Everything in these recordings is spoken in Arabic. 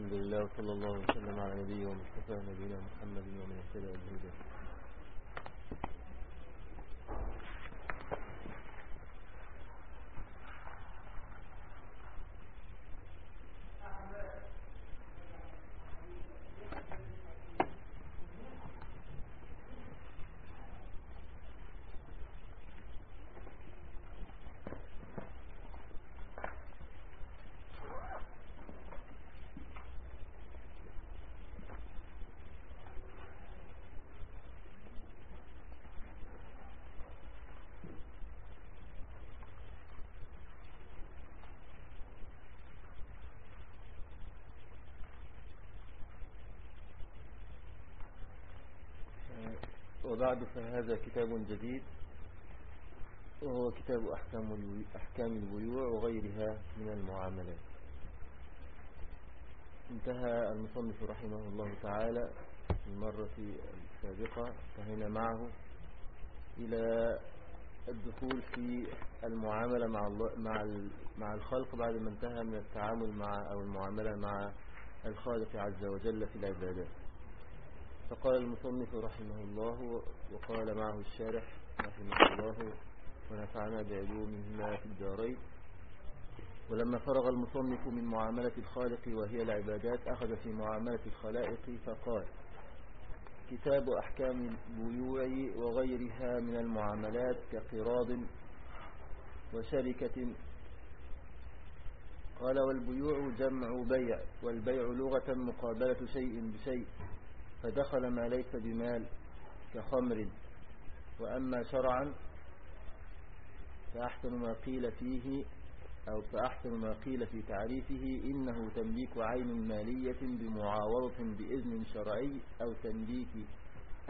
الله والحمد لله وصلى الله وسلم على نبيه ومصطفى نبينا محمد ومن اهتدى بهداه. وبعد فهذا كتاب جديد وهو كتاب أحكام أحكام البيوع وغيرها من المعاملات. انتهى المصنف رحمه الله تعالى في المرة السابقة انتهينا معه إلى الدخول في المعاملة مع مع مع الخلق بعد ما انتهى من التعامل مع أو المعاملة مع الخالق عز وجل في العبادات. فقال المصنف رحمه الله وقال معه الشارح رحمه الله ونفعنا بعلومهما في الدارين. ولما فرغ المصنف من معاملة الخالق وهي العبادات أخذ في معاملة الخلائق فقال كتاب أحكام البيوع وغيرها من المعاملات كقراض وشركة. قال والبيوع جمع بيع والبيع لغة مقابلة شيء بشيء. فدخل ما ليس بمال كخمر. وأما شرعا فأحسن ما قيل فيه أو فأحسن ما قيل في تعريفه إنه تمليك عين مالية بمعاوضة بإذن شرعي أو تمليك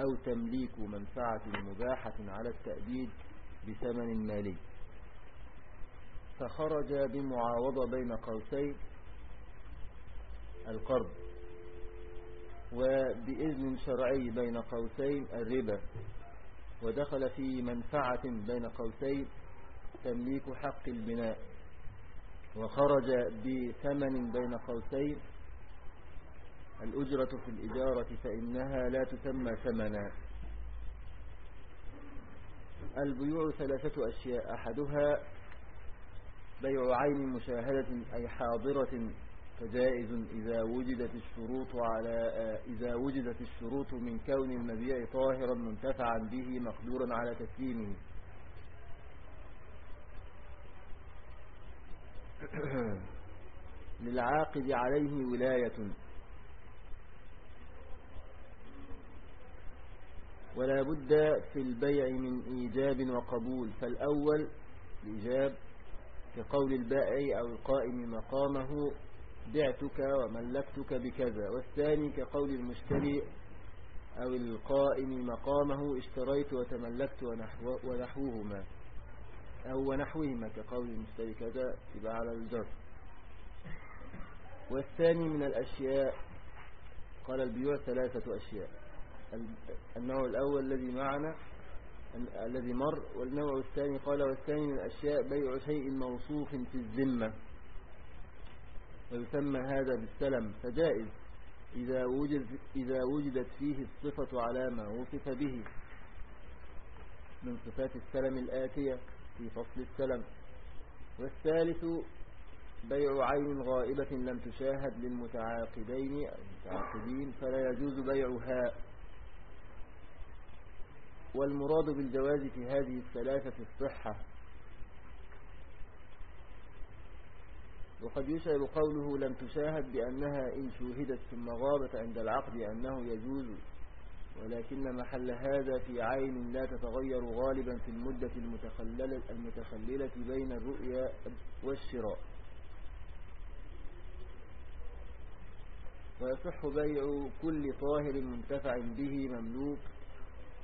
أو تمليك منفعة مباحة على التأبيد بثمن مالي. فخرج بمعاوضة بين قوسين القرض وبإذن شرعي بين قوسين الربا ودخل في منفعة بين قوسين تمليك حق البناء وخرج بثمن بين قوسين الأجرة في الإجارة فإنها لا تسمى ثمنا. البيوع ثلاثة أشياء أحدها بيع عين مشاهدة أي حاضرة فجائز إذا وجدت الشروط على إذا وجدت الشروط من كون المبيع طاهرا منتفعا به مقدورا على تسليمه. للعاقد عليه ولاية. ولا بد في البيع من إيجاب وقبول. فالأول الإيجاب كقول البائع أو القائم مقامه بعتك وملكتك بكذا والثاني كقول المشتري أو القائم مقامه اشتريت وتملكت ونحو ونحوهما. أو ونحوهما كقول المشتري كذا يبقى على الجر. والثاني من الأشياء قال البيوع ثلاثة أشياء. النوع الأول الذي معنا الذي مر والنوع الثاني قال والثاني من الأشياء بيع شيء موصوف في الذمة. ويسمى هذا بالسلم فجائز إذا, وجد إذا وجدت فيه الصفة على ما وصف به من صفات السلم الآتية في فصل السلم. والثالث بيع عين غائبة لم تشاهد للمتعاقدين المتعاقدين فلا يجوز بيعها. والمراد بالجواز في هذه الثلاثة الصحة وقد يشعر قوله لم تشاهد بأنها إن شوهدت ثم غابت عند العقد أنه يجوز ولكن محل هذا في عين لا تتغير غالبا في المدة المتخللة, المتخللة بين الرؤيا والشراء. ويصح بيع كل طاهر منتفع به مملوك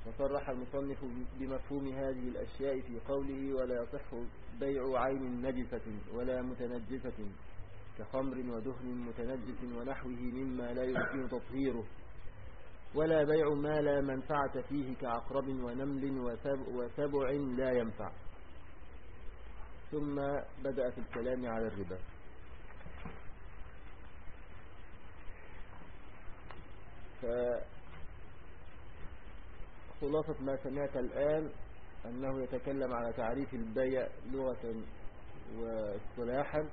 وصرح المصنف بمفهوم هذه الأشياء في قوله ولا يصح بيع عين نجسة ولا متنجسة كخمر ودهن متنجس ونحوه مما لا يمكن تطهيره. ولا بيع ما لا منفعة فيه كعقرب ونمل وسبع لا ينفع. ثم بدأ في الكلام على الربا. خلاصة ما سمعت الآن أنه يتكلم على تعريف البيع لغة واصطلاحا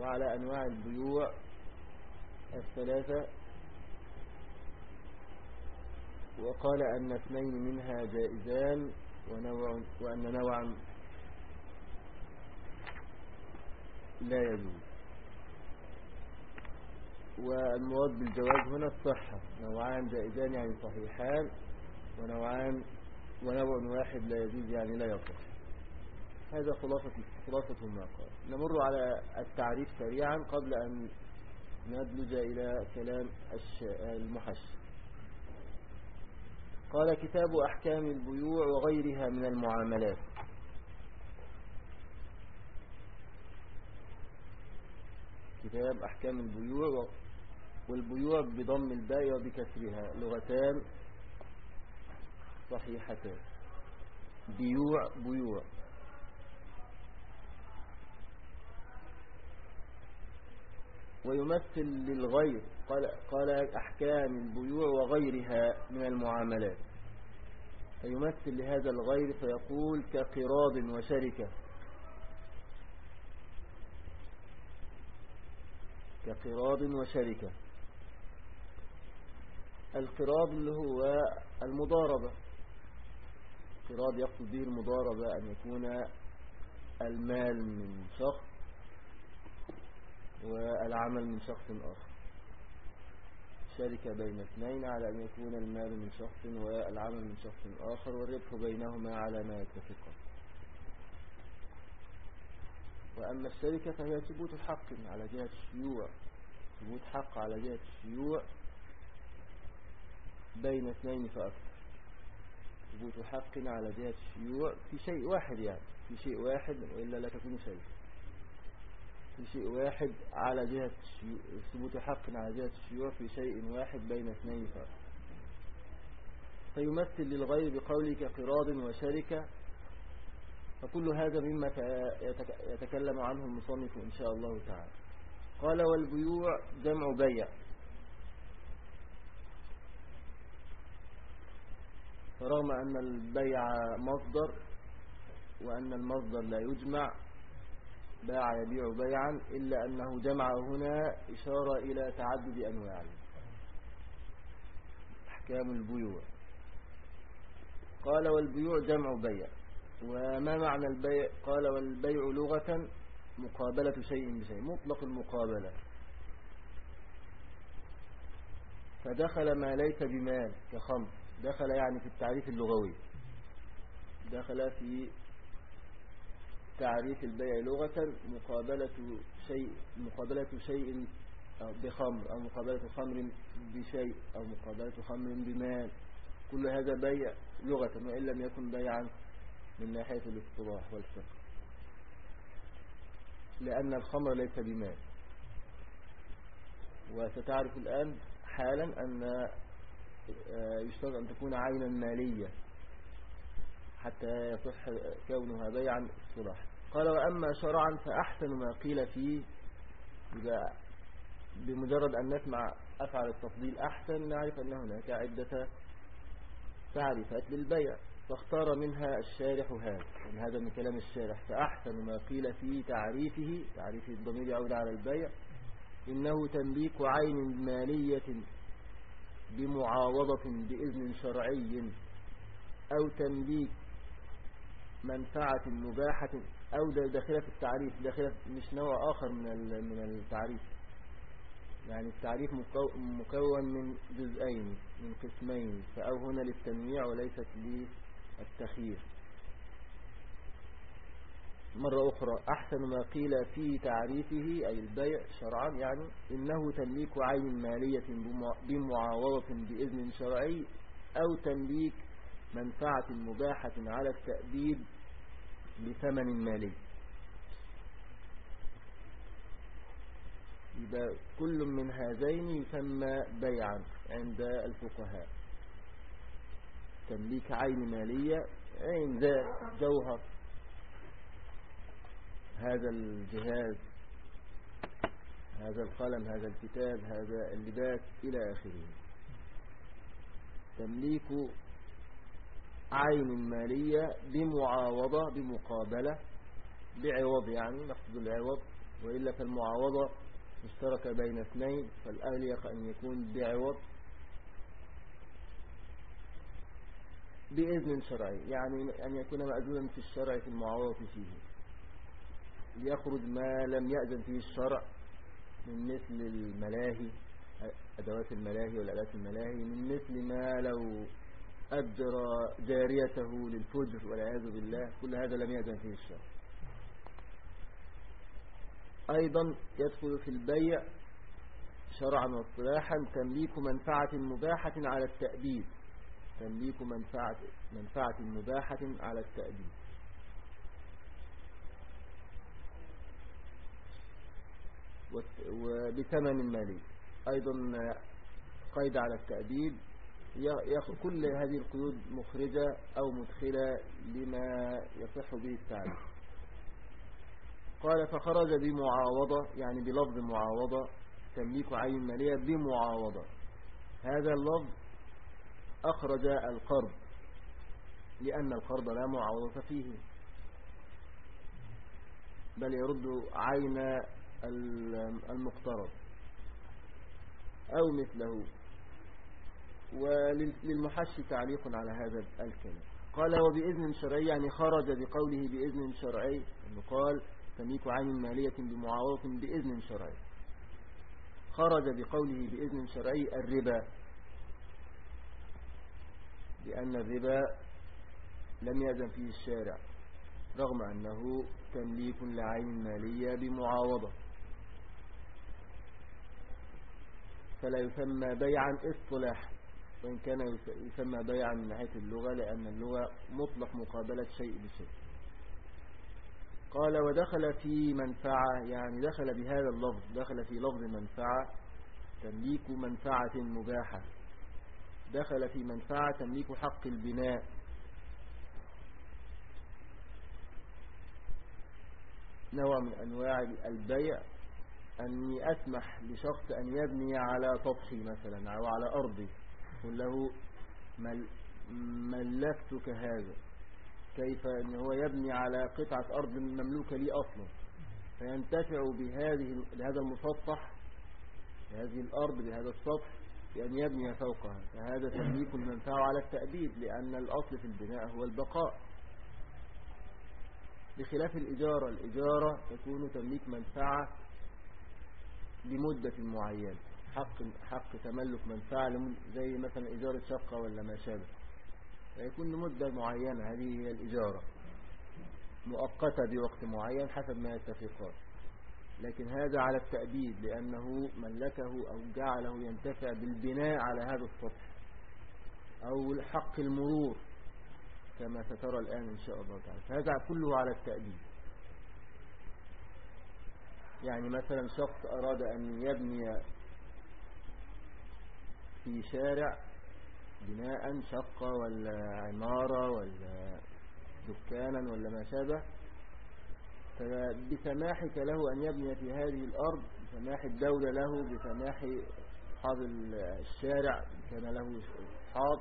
وعلى أنواع البيوع الثلاثة. وقال أن اثنين منها جائزان ونوع وأن نوعا لا يجوز. والمراد بالجواز هنا الصحة. نوعان جائزان يعني صحيحان. ونوعان ونوع واحد لا يجوز يعني لا يصح هذا خلاصة خلاصة ما قال. نمر على التعريف سريعا قبل أن ندلج إلى كلام المحشي قال كتاب أحكام البيوع وغيرها من المعاملات. كتاب أحكام البيوع والبيوع بضم الباء وبكسرها. لغتان صحيحتان بيوع بيوع. ويمثل للغير قال, قال أحكام البيوع وغيرها من المعاملات. فيمثل لهذا الغير فيقول كقراض وشركة. كقراض وشركة. القراض اللي هو المضاربة. قراض يقصد به المضاربة أن يكون المال من شخص والعمل من شخص آخر. شركة بين اثنين على أن يكون المال من شخص والعمل من شخص آخر والربح بينهما على ما يتفقان. وأما الشركة فهي ثبوت حق على جهة الشيوع. ثبوت حق على جهة الشيوع بين اثنين فأكثر. ثبوت حق على جهة الشيوع في شيء واحد يعني في شيء واحد وإلا لا تكون شيء. في شيء واحد على جهة ثبوت حق على جهة الشيوع في شيء واحد بين اثنين فأكثر فيمثل للغير بقولك قراض وشركة. فكل هذا مما يتكلم عنه المصنف إن شاء الله تعالى. قال والبيوع جمع بيع. فرغم أن البيع مصدر وأن المصدر لا يجمع باع يبيع بيعا إلا أنه جمع هنا إشارة إلى تعدد أنواعه أحكام البيوع. قال والبيوع جمع بيع. وما معنى البيع؟ قال والبيع لغة مقابلة شيء بشيء مطلق المقابلة. فدخل ما ليس بمال كخمر. دخل يعني في التعريف اللغوي. دخل في تعريف البيع لغة مقابلة شيء مقابلة شيء بخمر أو مقابلة خمر بشيء أو مقابلة خمر بمال. كل هذا بيع لغة وإن لم يكن بيعا من ناحية الاصطلاح والفقه. لأن الخمر ليس بمال. وستعرف الآن حالا أن يشترط أن تكون عينا مالية حتى يصح كونها بيعا اصطلاحا قال وأما شرعا فأحسن ما قيل فيه بمجرد أن نسمع أفعل التفضيل أحسن نعرف أن هناك عدة تعريفات للبيع فاختار منها الشارح هذا. يعني هذا من كلام الشارح. فأحسن ما قيل في تعريفه تعريف الضمير يعود على البيع إنه تنبيك عين مالية بمعاوضة بإذن شرعي أو تنبيك منفعة مباحة أو داخلة في التعريف داخلة مش نوع آخر من من التعريف. يعني التعريف مكون من جزئين من قسمين فأو هنا للتنويع وليست للتخيير. مرة أخرى. أحسن ما قيل في تعريفه أي البيع شرعا يعني إنه تمليك عين مالية بمعاوضة بإذن شرعي أو تمليك منفعة مباحة على التأديب بثمن مالي. يبقى كل من هذين يسمى بيعا عند الفقهاء. تمليك عين مالية عين ذا جوهر. هذا الجهاز هذا القلم هذا الكتاب هذا اللباس إلى آخره. تمليك عين مالية بمعاوضة بمقابلة بعوض يعني نقصد العوض. وإلا فالمعاوضة مشتركة بين اثنين فالأغليق أن يكون بعوض بإذن شرعي. يعني أن يكون مأذونا في الشرع في المعاوضة فيه. ليخرج ما لم يأذن فيه الشرع من مثل الملاهي أدوات الملاهي والأدوات الملاهي من مثل ما لو أجرى جاريته للفجر والعياذ بالله كل هذا لم يأذن فيه الشرع. أيضا يدخل في البيع شرعا واصطلاحا تمليك منفعة مباحة على التأديب تمليك منفعة, منفعة مباحة على التأديب وبثمن مالي أيضا قيد على التأديب. كل هذه القيود مخرجة أو مدخلة لما يصح به التعليم. قال فخرج بمعاوضة يعني بلفظ معاوضة تمليك عين مالية بمعاوضة. هذا اللفظ أخرج القرض لأن القرض لا معاوضة فيه. بل يرد عين المقترض. أو مثله. وللمحشي تعليق على هذا الكلام. قال وبإذن شرعي يعني خرج بقوله بإذن شرعي. أنه قال تميك عين مالية بمعاوضة بإذن شرعي. خرج بقوله بإذن شرعي الربا. لأن الربا لم يأذن فيه الشارع رغم أنه تمليك لعين مالية بمعاوضة. فلا يسمى بيعا اصطلاحا وإن كان يسمى بيعا من ناحية اللغة لأن اللغة مطلق مقابلة شيء بشيء. قال ودخل في منفعة يعني دخل بهذا اللفظ دخل في لفظ منفعة تمليك منفعة مباحة. دخل في منفعة تمليك حق البناء. نوع من أنواع البيع أني أسمح لشخص أن يبني على سطحي مثلا أو على أرضي. قل له مل ملكتك هذا؟ كيف أن هو يبني على قطعة أرض مملوكة لي أصلا؟ فينتفع بهذه بهذا المسطح بهذه الأرض بهذا السطح بأن يبني فوقها. فهذا تمليك المنفعة على التأبيد لأن الأصل في البناء هو البقاء. بخلاف الإجارة الإجارة تكون تمليك منفعة لمدة معينة. حق حق تملك منفعة زي مثلا إجارة شقة ولا ما شابه. فيكون لمدة معينة هذه هي الإجارة مؤقتة بوقت معين حسب ما يتفقان لكن هذا على التأبيد لأنه ملكه أو جعله ينتفع بالبناء على هذا السطح أو حق المرور كما سترى الآن إن شاء الله تعالى. فهذا كله على التأبيد. يعني مثلا شخص أراد أن يبني في شارع بناء شقة ولا عمارة ولا دكانا ولا ما شابه فبسماحك له أن يبني في هذه الأرض بسماح الدولة له بسماح أصحاب الشارع كان له أصحاب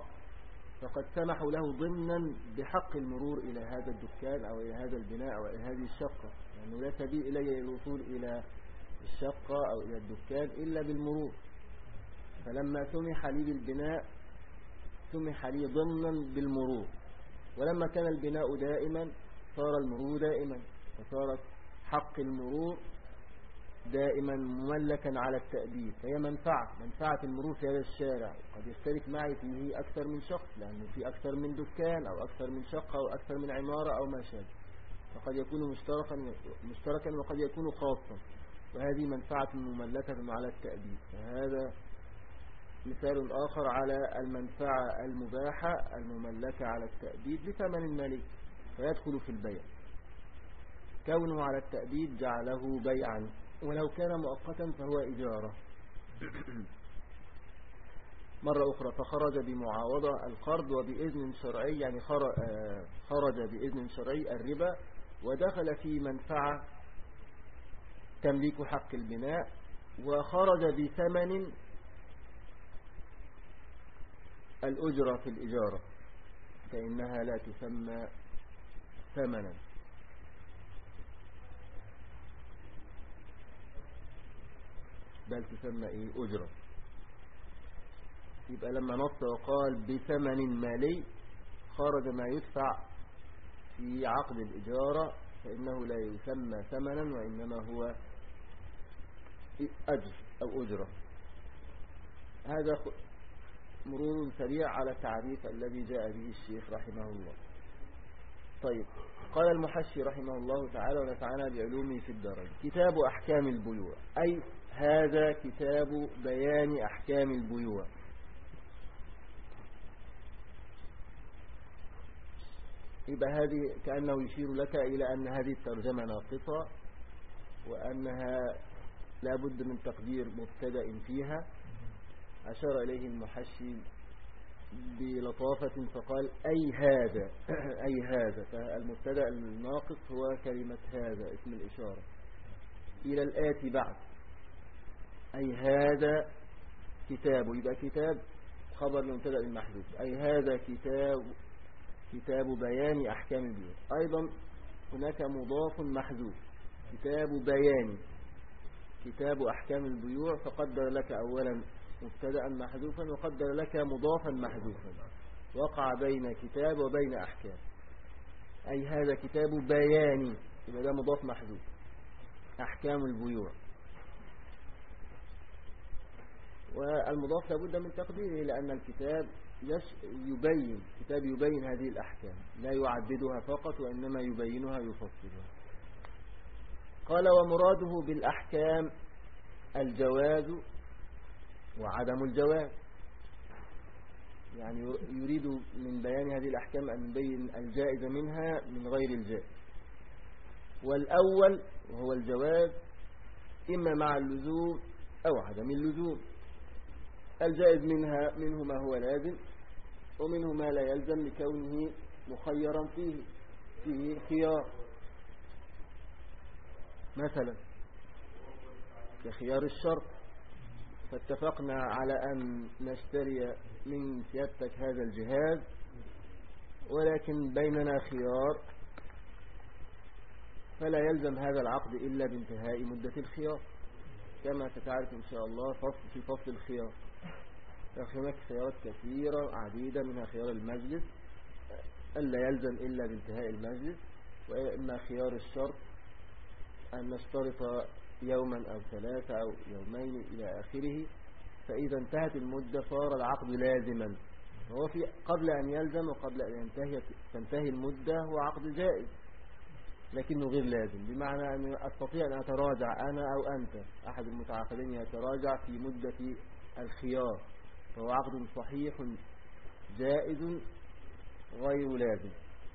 فقد سمحوا له ضمنا بحق المرور إلى هذا الدكان أو إلى هذا البناء أو إلى هذه الشقة. لأنه يعني لا سبيل إلي الوصول إلى الشقة أو إلى الدكان إلا بالمرور. فلما سمح لي بالبناء سمح لي ضمنا بالمرور. ولما كان البناء دائما صار المرور دائما. فصارت حق المرور دائما مملكا على التأديب. فهي منفعة منفعة المرور في هذا الشارع. قد يشترك معي فيه أكثر من شخص لأنه في أكثر من دكان أو أكثر من شقة أو أكثر من عمارة أو ما شابه. فقد يكون مشتركا, مشتركا وقد يكون خاصا. وهذه منفعة مملكة على التأديب. فهذا مثال آخر على المنفعة المباحة المملكة على التأديب بثمن مالي فيدخل في البيع. كونه على التأديب جعله بيعا ولو كان مؤقتا فهو إجارة. مرة أخرى فخرج بمعاوضة القرض وبإذن شرعي يعني آه، خرج بإذن شرعي الربا ودخل في منفعة تمليك حق البناء وخرج بثمن الأجرة في الإجارة فإنها لا تسمى ثمنا. بل تسمى إيه؟ أجرة. يبقى لما نص وقال بثمن مالي خرج ما يدفع في عقد الإجارة فإنه لا يسمى ثمنا وإنما هو أجر أو أجرة. هذا مرور سريع على التعريف الذي جاء به الشيخ رحمه الله. طيب قال المحشي رحمه الله تعالى ونفعنا بعلومه في الدارين كتاب أحكام البيوع أي هذا كتاب بيان أحكام البيوع. يبقى هذه كأنه يشير لك إلى أن هذه الترجمة ناقصة وأنها لا بد من تقدير مبتدأ فيها. أشار إليه المحشي بلطافة فقال أي هذا؟ أي هذا؟ فالمبتدأ الناقص هو كلمة هذا اسم الإشارة. إلى الآتي بعد. أي هذا كتاب. يبقى كتاب خبر المبتدا المحذوف. أي هذا كتاب كتاب بيان أحكام البيوت أيضا هناك مضاف محذوف. كتاب بيان. كتاب أحكام البيوع فقدر لك أولا مبتدا محذوفا وقدر لك مضافا محذوفا. وقع بين كتاب وبين أحكام. أي هذا كتاب بياني يبقى ده مضاف محذوف. أحكام البيوع. والمضاف لابد من تقديره لأن الكتاب يبين كتاب يبين هذه الأحكام. لا يعددها فقط وإنما يبينها يفصلها قال ومراده بالأحكام الجواز وعدم الجواز. يعني يريد من بيان هذه الأحكام أن يبين الجائز منها من غير الجائز. والأول وهو الجواز إما مع اللزوم أو عدم اللزوم. الجائز منها منه ما هو لازم ومنه ما لا يلزم لكونه مخيرا فيه فيه خيار. مثلا كخيار الشرط فاتفقنا على أن نشتري من سيادتك هذا الجهاز ولكن بيننا خيار فلا يلزم هذا العقد إلا بانتهاء مدة الخيار. كما ستعرف إن شاء الله فصل في فصل الخيار. هناك خيارات كثيرة عديدة منها خيار المجلس ألا يلزم إلا بانتهاء المجلس وإما خيار الشرط أن نشترط يوما أو ثلاثة أو يومين إلى آخره فإذا انتهت المدة صار العقد لازما. هو في قبل أن يلزم وقبل أن ينتهي تنتهي المدة هو عقد جائز لكنه غير لازم بمعنى أن أستطيع أن أتراجع أنا أو أنت أحد المتعاقدين يتراجع في مدة الخيار. فهو عقد صحيح جائز غير لازم.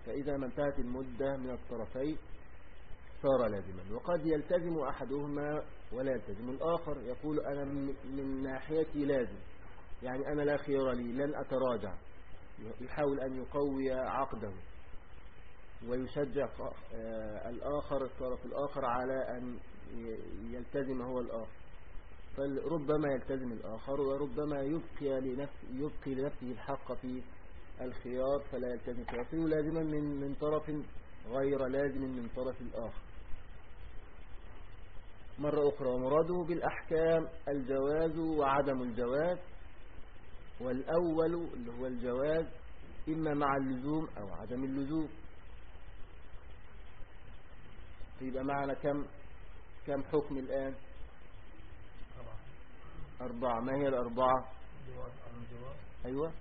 فإذا ما انتهت المدة من الطرفين صار لازما. وقد يلتزم أحدهما ولا يلتزم الآخر يقول أنا من ناحيتي لازم. يعني أنا لا خيار لي لن أتراجع. يحاول أن يقوي عقده. ويشجع آه، الآخر الطرف الآخر على أن يلتزم هو الآخر. فربما يلتزم الآخر وربما يبقي لنفسه, يبقي لنفسه الحق في الخيار فلا يلتزم فيصير لازما من, من طرف غير لازم من طرف الآخر. مرة أخرى ومراده بالأحكام الجواز وعدم الجواز. والأول اللي هو الجواز إما مع اللزوم أو عدم اللزوم. يبقى معنا كم كم حكم الآن؟ أربعة ما هي الأربعة؟ أيوة.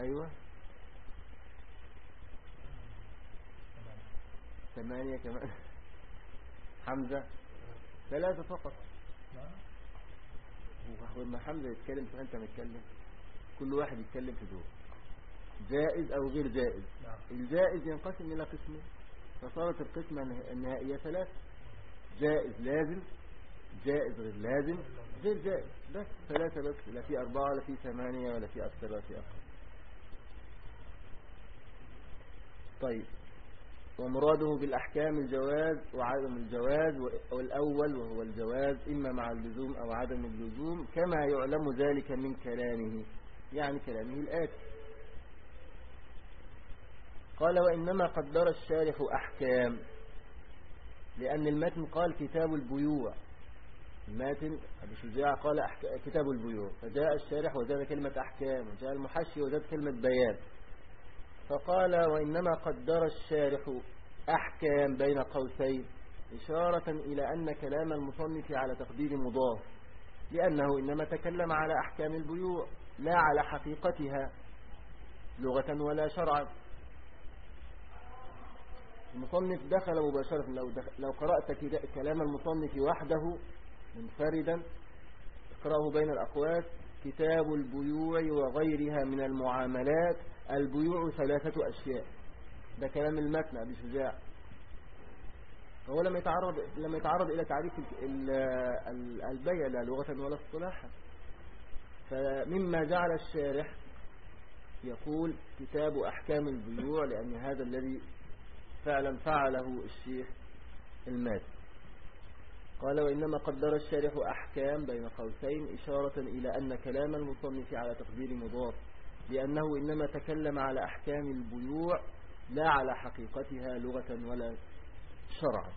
أيوة. ثمانية كمان. حمزة. ثلاثة فقط. لما حمزة يتكلم فأنت متكلم. كل واحد يتكلم في دور. جائز أو غير جائز؟ نعم. الجائز ينقسم إلى قسمين. فصارت القسمة النهائية ثلاث. جائز لازم جائز غير لازم غير جائز. بس ثلاثة بس لا في أربعة ولا في ثمانية ولا في أكثر ولا في أقل. طيب. ومراده بالأحكام الجواز وعدم الجواز والأول وهو الجواز إما مع اللزوم أو عدم اللزوم كما يعلم ذلك من كلامه. يعني كلامه الآتي. قال وإنما قدر الشارح أحكام لأن المتن قال كتاب البيوع. الماتن أبي شجاع قال كتاب البيوع. فجاء الشارح وزاد كلمة أحكام وجاء المحشي وزاد كلمة بيان. فقال وإنما قدر الشارح أحكام بين قوسين إشارة إلى أن كلام المصنف على تقدير مضاف لأنه إنما تكلم على أحكام البيوع لا على حقيقتها لغة ولا شرعا. المصنف دخل مباشرة لو, دخل لو قرأت كلام المصنف وحده منفردا اقرأه بين الأقوات كتاب البيوع وغيرها من المعاملات البيوع ثلاثة أشياء. ده كلام المتن أبي شجاع. فهو لما يتعرض لما يتعرض إلى تعريف البيع لا لغة ولا اصطلاحا. فمما جعل الشارح يقول كتاب أحكام البيوع لأن هذا الذي فعلا فعله الشيخ المات قال وإنما قدر الشارح أحكام بين قوسين إشارة إلى أن كلام المصنف على تقدير مضاف لأنه إنما تكلم على أحكام البيوع لا على حقيقتها لغة ولا شرعا.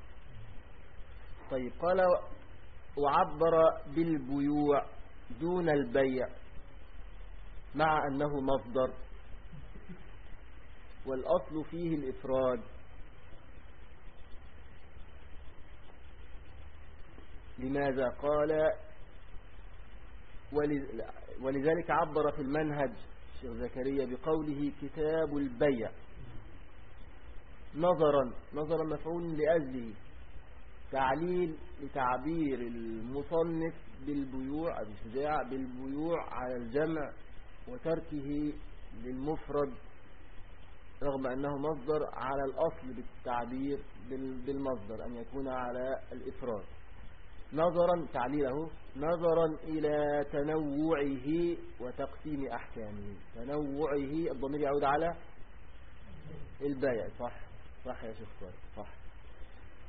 طيب قال وعبر بالبيوع دون البيع مع أنه مصدر والأصل فيه الإفراد. لماذا قال؟ ولذلك عبر في المنهج الشيخ زكريا بقوله كتاب البيع. نظرا نظرا مفعول لأجله. تعليل لتعبير المصنف بالبيوع أبي شجاع بالبيوع على الجمع وتركه للمفرد رغم أنه مصدر على الأصل بالتعبير بالمصدر أن يكون على الإفراد. نظرا تعليله نظرا إلى تنوعه وتقسيم أحكامه. تنوعه الضمير يعود على البيع. صح صح يا شيخ صح.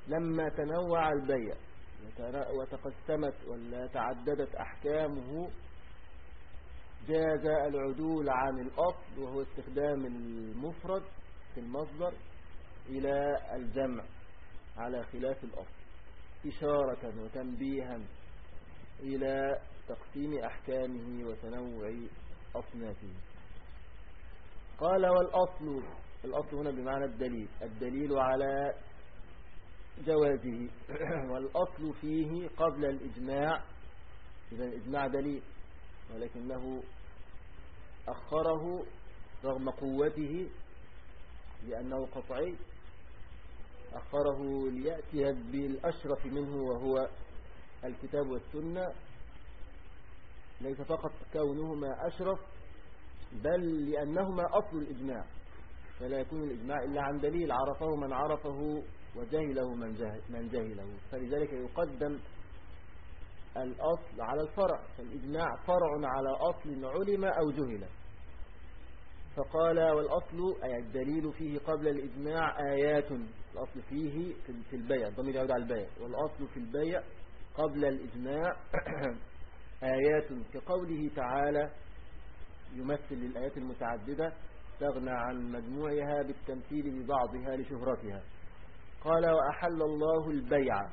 لما تنوع البيع وتقسمت ولا تعددت أحكامه جاز العدول عن الأصل وهو استخدام المفرد في المصدر إلى الجمع على خلاف الأصل. إشارة وتنبيها إلى تقسيم أحكامه وتنوع أصنافه. قال والأصل الأصل هنا بمعنى الدليل الدليل على جوازه. والأصل فيه قبل الإجماع إذا الإجماع دليل ولكنه أخره رغم قوته لأنه قطعي. أخره ليأتي بالأشرف منه وهو الكتاب والسنة. ليس فقط كونهما أشرف بل لأنهما أصل الإجماع. فلا يكون الإجماع إلا عن دليل عرفه من عرفه وجهله من, جهل من جهله. فلذلك يقدم الأصل على الفرع. فالإجماع فرع على أصل علم أو جهل. فقال والأصل أي الدليل فيه قبل الإجماع آيات. الأصل فيه في البيع الضمير يعود على البيع. والأصل في البيع قبل الإجماع آيات كقوله تعالى يمثل للآيات المتعددة تغنى عن مجموعها بالتمثيل ببعضها لشهرتها قال وأحل الله البيع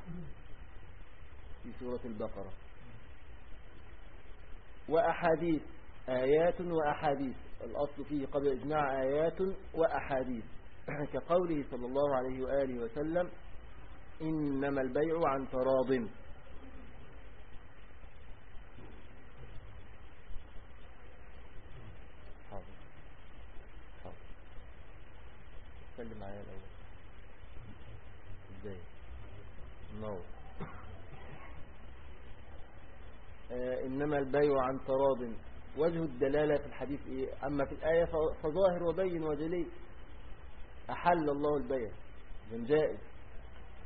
في سورة البقرة. وأحاديث آيات وأحاديث. الأصل فيه قبل إجماع آيات وأحاديث. كقوله صلى الله عليه وآله وسلم إنما البيع عن تراض. سلم معايا الأول. إزاي؟ نو آه إنما البيع عن تراض. وجه الدلالة في الحديث إيه؟ أما في الآية فظاهر وبين وجلي. أحل الله البيع من جائز.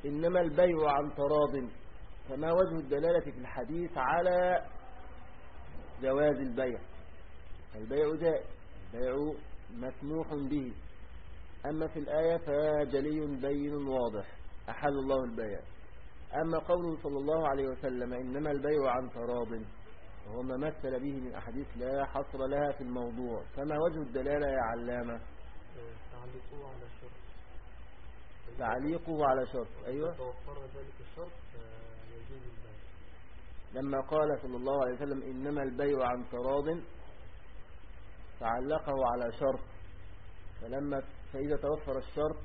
إنما البيع عن تراض. فما وجه الدلالة في الحديث على جواز البيع؟ البيع جائز البيع مسموح به. أما في الآية فجلي بين واضح أحل الله البيع. أما قوله صلى الله عليه وسلم إنما البيع عن تراض وهو ما مثل به من أحاديث لا حصر لها في الموضوع. فما وجه الدلالة يا علامة؟ تعليقه على شرط. تعليقه على شرط أيوة. توفر ذلك الشرط يجوز البيع. لما قال صلى الله عليه وسلم إنما البيع عن تراض فعلقه على شرط. فلما فإذا توفر الشرط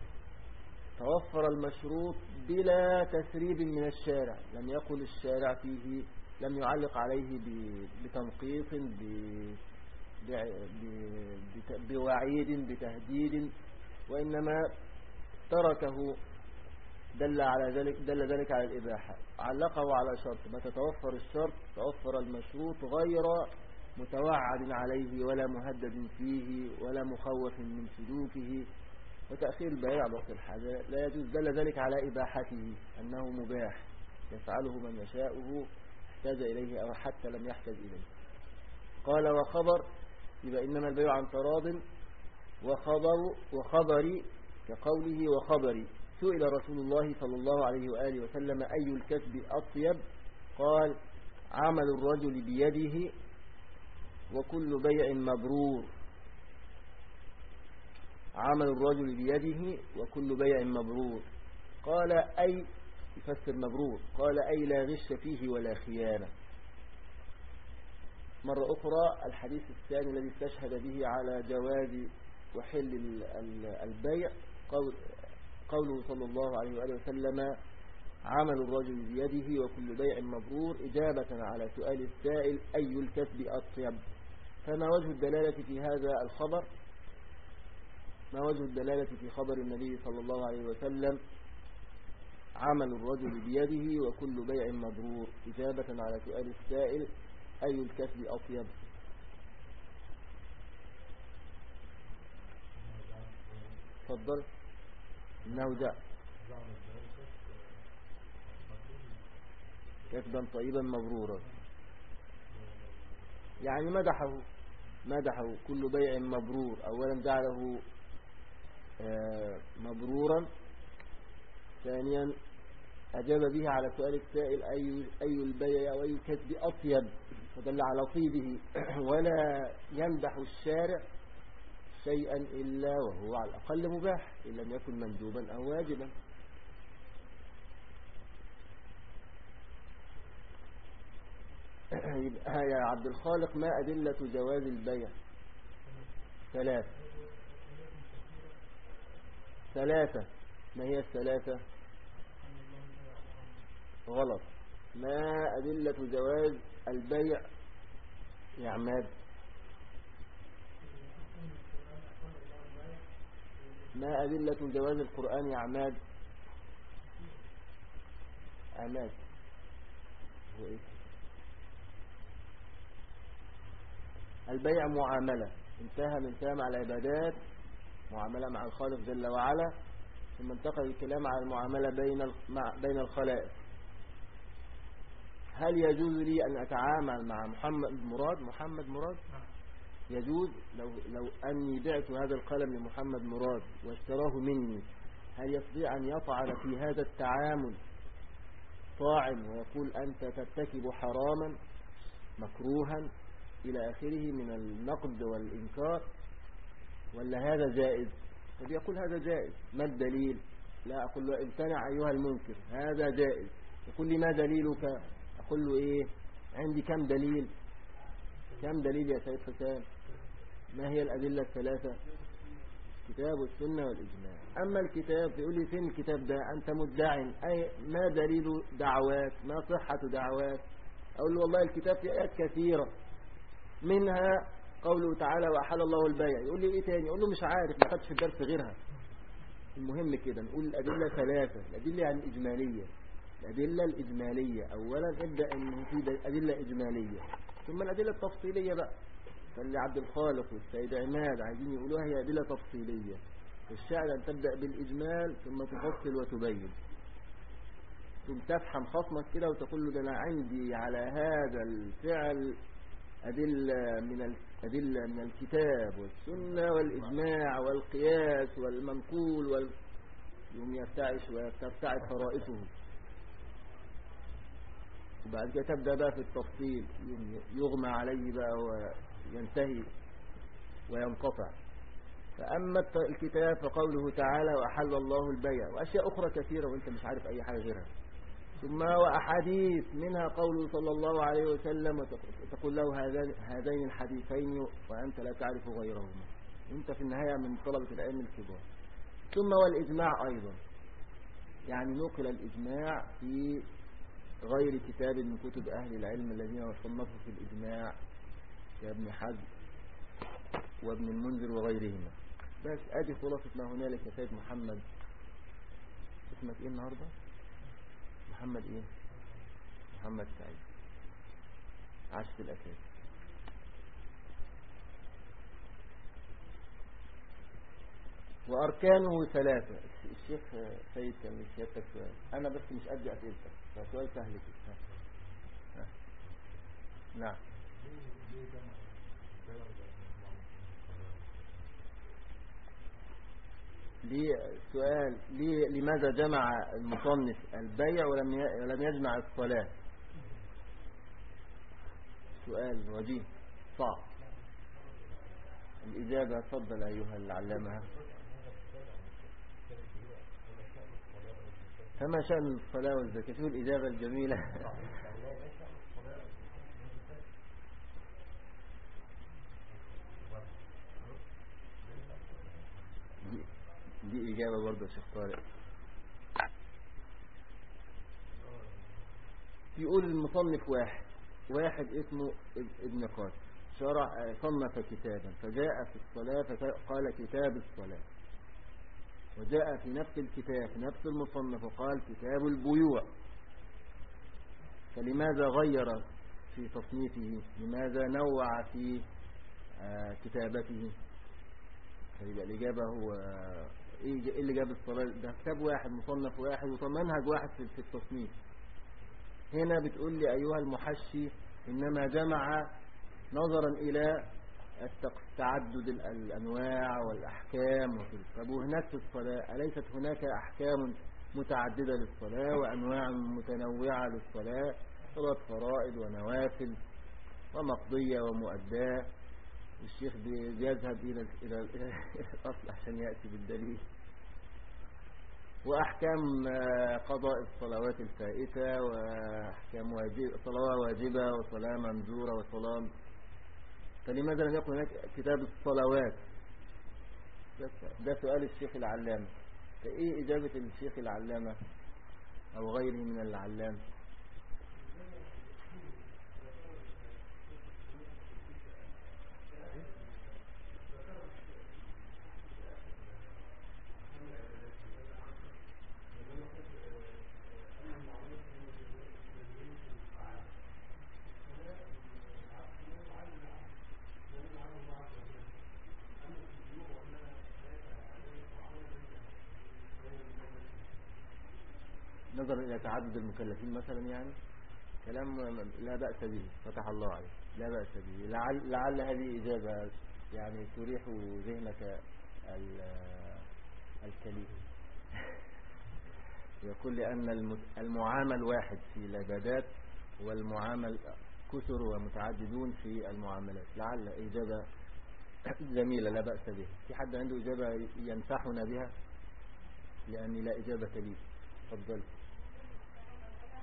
توفر المشروط بلا تسريب من الشارع. لم يقل الشارع فيه لم يعلق عليه بتنقيط بوعيد بتهديد. وإنما تركه دل على ذلك دل ذلك على الإباحة. علقه على شرط. ما تتوفر الشرط توفر المشروط غير متوعد عليه ولا مهدد فيه ولا مخوف من سلوكه. وتأخير البيع على وقت الحاجة لا يجوز. دل ذلك على إباحته أنه مباح. يفعله من يشاءه احتاج إليه أو حتى لم يحتاج إليه. قال وخبر يبقى إنما البيع عن تراض. وخبر وخبري كقوله وخبري سئل رسول الله صلى الله عليه وآله وسلم أي الكسب أطيب؟ قال عمل الرجل بيده وكل بيع مبرور. عمل الرجل بيده وكل بيع مبرور. قال أي يفسر مبرور. قال أي لا غش فيه ولا خيانة. مرة أخرى الحديث الثاني الذي استشهد به على جواز وحل البيع. قول قوله صلى الله عليه وآله وسلم عمل الرجل بيده وكل بيع مبرور إجابة على سؤال السائل أي الكسب أطيب؟ فما وجه الدلالة في هذا الخبر؟ ما وجه الدلالة في خبر النبي صلى الله عليه وسلم عمل الرجل بيده وكل بيع مبرور؟ إجابة على سؤال السائل أي الكسب أطيب؟ تفضل. إنه جاء. كسبا طيبا مبرورا. يعني مدحه مدحه كل بيع مبرور. أولا جعله آه، مبرورا. ثانيا أجاب به على سؤال السائل أي, أي البيع أو أي الكسب أطيب؟ فدل على طيبه. ولا يمدح الشارع شيئا إلا وهو على الأقل مباح إن لم يكن مندوبا أو واجبا. يا عبد الخالق ما أدلة جواز البيع؟ ثلاثة. ثلاثة. ما هي الثلاثة؟ غلط. ما أدلة جواز البيع يا عماد؟ ما أدلة جواز القرآن يا عماد؟ عماد. هو إيه؟ البيع معاملة. انتهى من سامع العبادات معاملة مع الخالق جل وعلا ثم انتقل الكلام على المعاملة بين بين الخلائق. هل يجوز لي أن أتعامل مع محمد مراد؟ محمد مراد؟ يجوز لو, لو أني بعت هذا القلم لمحمد مراد واشتراه مني هل يستطيع أن يطعن في هذا التعامل طاعن ويقول أنت ترتكب حراما مكروها إلى آخره من النقد والإنكار ولا هذا جائز؟ طب يقول هذا جائز. ما الدليل؟ لا أقول له امتنع أيها المنكر هذا جائز. يقول لي ما دليلك؟ أقول له إيه؟ عندي كم دليل؟ كم دليل يا سيد حسين ما هي الأدلة الثلاثة؟ كتاب السنة والإجماع. أما الكتاب يقول لي فين الكتاب ده؟ أنت مدع. أي ما دليل دعوات؟ ما صحة دعوات؟ أقول له والله الكتاب في آيات كثيرة. منها قوله تعالى وأحل الله البيع. يقول لي إيه تاني؟ يقول له مش عارف ما خدش في الدرس غيرها. المهم كده نقول الأدلة ثلاثة. الأدلة يعني إجمالية. الأدلة الإجمالية. أولا ابدأ أنه في أدلة إجمالية. ثم الأدلة التفصيلية بقى. فاللي عبد الخالق والسيد عماد عايزين يقولوها هي أدلة تفصيلية. الشعر أن تبدأ بالإجمال ثم تفصل وتبين. ثم تفحم خصمك كده وتقول له ده أنا عندي على هذا الفعل أدلة من أدلة من الكتاب والسنة والإجماع والقياس والمنقول وال... يوم يرتعش وترتعد فرائصه وبعد كده تبدأ بقى في التفصيل. يغمى عليه بقى وينتهي وينقطع. فأما الكتاب فقوله تعالى وأحل الله البيع وأشياء أخرى كثيرة وأنت مش عارف أي حاجة غيرها. ثم وأحاديث منها قوله صلى الله عليه وسلم وتقول له هذين الحديثين وأنت لا تعرف غيرهما. أنت في النهاية من طلبة العلم الكبار. ثم والإجماع أيضا. يعني نقل الإجماع في غير كتاب من كتب أهل العلم الذين صنفوا في الإجماع. كابن حزم وابن المنذر وغيرهما. بس أدي خلاصة ما هنالك يا سيد محمد. اسمك إيه النهاردة؟ محمد إيه؟ محمد سعيد. عشت الأساس. وأركانه ثلاثة. الشيخ سيد كان سيادتك سؤال. أنا بس مش ادي أسئلتك فسؤال سهل كده. نعم. سؤال لماذا جمع المصنف البيع ولم ولم يجمع الصلاة؟ سؤال وجيه صعب. الإجابة تفضل أيها العلامة. فما شأن الصلاة والزكاة؟ الإجابة الجميلة. دي إجابة برضه شيخ طارق. يقول المصنف واحد واحد اسمه ابن قاسم. شرع صنف كتابا. فجاء في الصلاة فقال كتاب الصلاة. وجاء في نفس الكتاب في نفس المصنف وقال كتاب البيوع. فلماذا غير في تصنيفه؟ لماذا نوع في آه، كتابته؟ فيبقى الإجابة هو إيه اللي جاب الصلاة؟ ده كتاب واحد مصنف واحد ومنهج واحد في التصنيف. هنا بتقول لي أيها المحشي إنما جمع نظرا إلى تعدد الأنواع والأحكام طب وهناك في الصلاة؟ أليست هناك أحكام متعددة للصلاة وأنواع متنوعة للصلاة؟ صلاة فرائض ونوافل ومقضية ومؤداة. الشيخ بيذهب إلى إلى الأصل عشان يأتي بالدليل. وأحكام آه، قضاء الصلوات الفائتة وأحكام واجب صلاة واجبة وصلاة منزورة وصلاة فلماذا لم يكن هناك كتاب الصلوات؟ ده سؤال الشيخ العلامة. فإيه إجابة الشيخ العلامة أو غيره من العلامة؟ تعدد المكلفين مثلا يعني كلام لا بأس به فتح الله عليه لا بأس به. لعل, لعل هذه إجابة يعني تريح ذهنك الكليم يقول لأن المعامل واحد في العبادات والمعامل كثر ومتعددون في المعاملات. لعل إجابة جميلة لا بأس بها في حد عنده إجابة ينصحنا بها؟ لأني لا إجابة لي. تفضل.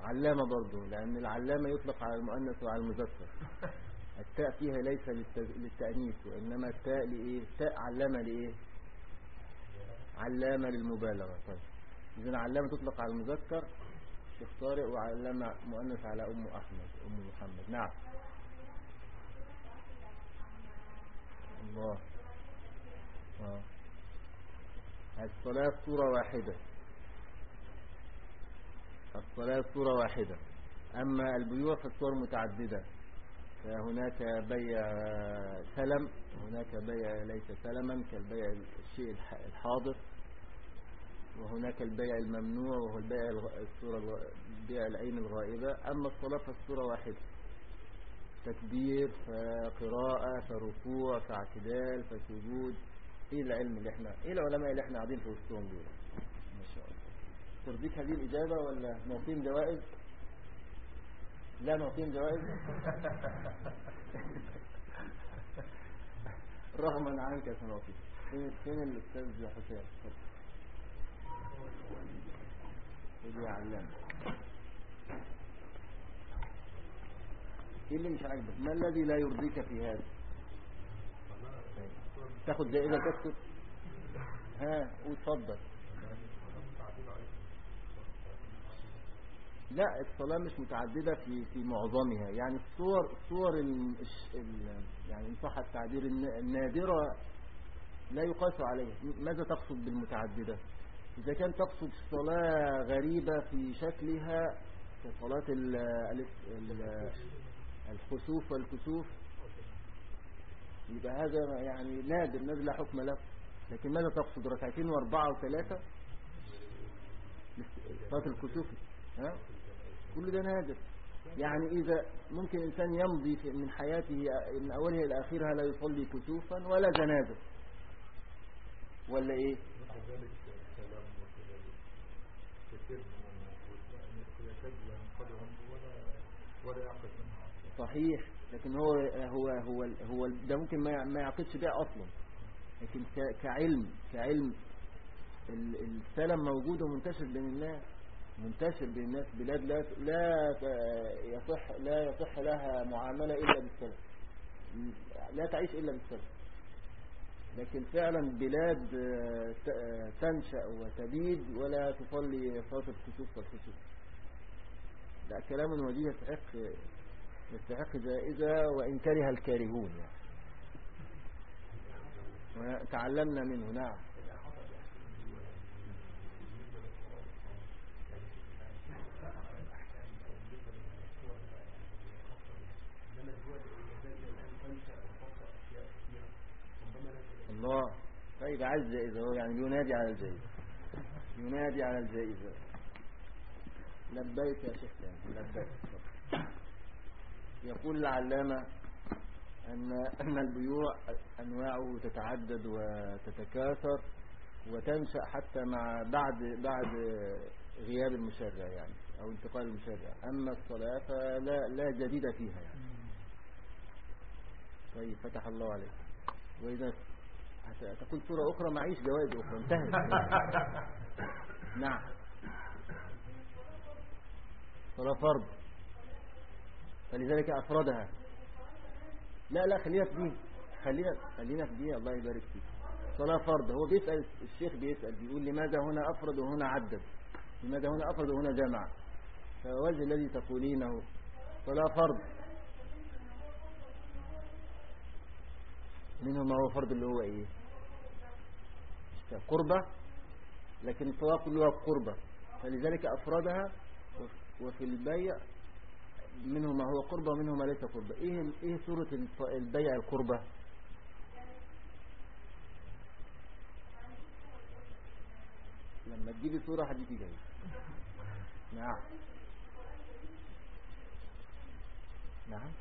علامة برضه لأن العلامة يطلق على المؤنث وعلى المذكر. التاء فيها ليس للتأنيث وإنما التاء لإيه؟ تاء علامة لإيه؟ علامة للمبالغة. طيب. إذن علامة تطلق على المذكر شيخ طارق وعلامة مؤنث على أم أحمد أم محمد. نعم. الله. آه. الصلاة صورة واحدة. الصلاة صورة واحدة. أما البيوع فالصور متعددة. فهناك بيع سلم وهناك بيع ليس سلما كالبيع الشيء الحاضر. وهناك البيع الممنوع وهو البيع الصورة بيع العين الغائبة. أما الصلاة فالصورة واحدة. تكبير فقراءة فركوع فاعتدال فسجود. إيه العلم اللي إحنا إيه العلماء اللي إحنا قاعدين في وسطهم دول؟ ترضيك هذه الإجابة ولا نعطيهم جوائز؟ لا نعطيهم جوائز؟ رغما عنك سنعطيك فين فين الأستاذ حسين؟ ودي علام إيه اللي مش عاجبك؟ ما الذي لا يرضيك في هذا؟ تاخد جائزة تسكت ها وتفضل لا الصلاة مش متعددة في في معظمها. يعني الصور الصور ال ال يعني إن صح التعبير النادرة لا يقاس عليها. ماذا تقصد بالمتعددة؟ إذا كان تقصد صلاة غريبة في شكلها كصلاة الخسوف والكسوف يبقى هذا يعني نادر نادر لا حكم له. لكن ماذا تقصد؟ ركعتين وأربعة وثلاثة؟ صلاة الكسوف ها؟ كل ده نادر. يعني إذا ممكن إنسان يمضي من حياته من أولها إلى آخرها لا يصلي كسوفا ولا جنازة ولا إيه؟ صحيح. لكن هو هو هو هو ده ممكن ما يعقدش بيها أصلا. لكن كعلم كعلم السلم موجود ومنتشر بين الناس منتشر بين الناس بلاد لا لا يصح لا يصح لها معاملة إلا بالسلم لا تعيش إلا بالسلم لكن فعلا بلاد تنشأ وتبيد ولا تصلي صلاة الكسوف والكسوف. لا كلام وجيه يستحق يستحق جائزة وإن كره الكارهون يعني. تعلمنا منه نعم. الله. طيب عايز جائزة هو يعني ينادي على الجائزة ينادي على الجائزة لبيك يا شيخ لبيك. يقول العلامة أن أن البيوع أنواعه تتعدد وتتكاثر وتنشأ حتى مع بعد بعد غياب المشرع يعني أو انتقال المشرع. أما الصلاة فلا لا جديد فيها يعني. طيب فتح الله عليك. وإذا تقول سورة أخرى معيش جوائز أخرى. انتهت. نعم. صلاة فرض. فلذلك أفردها. لا لا خلينا في دي خلينا خلينا في دي الله يبارك فيك. صلاة فرض. هو بيسأل الشيخ بيسأل بيقول لماذا هنا أفرد وهنا عدد؟ لماذا هنا أفرد وهنا جمع؟ فوجه الذي تقولينه. صلاة فرض. منه ما هو فرض اللي هو إيه؟ قربة لكن الصلاة كلها قربة. فلذلك أفردها وفي البيع منه ما هو قربة ومنه ما ليس قربة. إيه إيه صورة البيع القربة؟ لما تجيبي صورة هديكي جاي. نعم. نعم.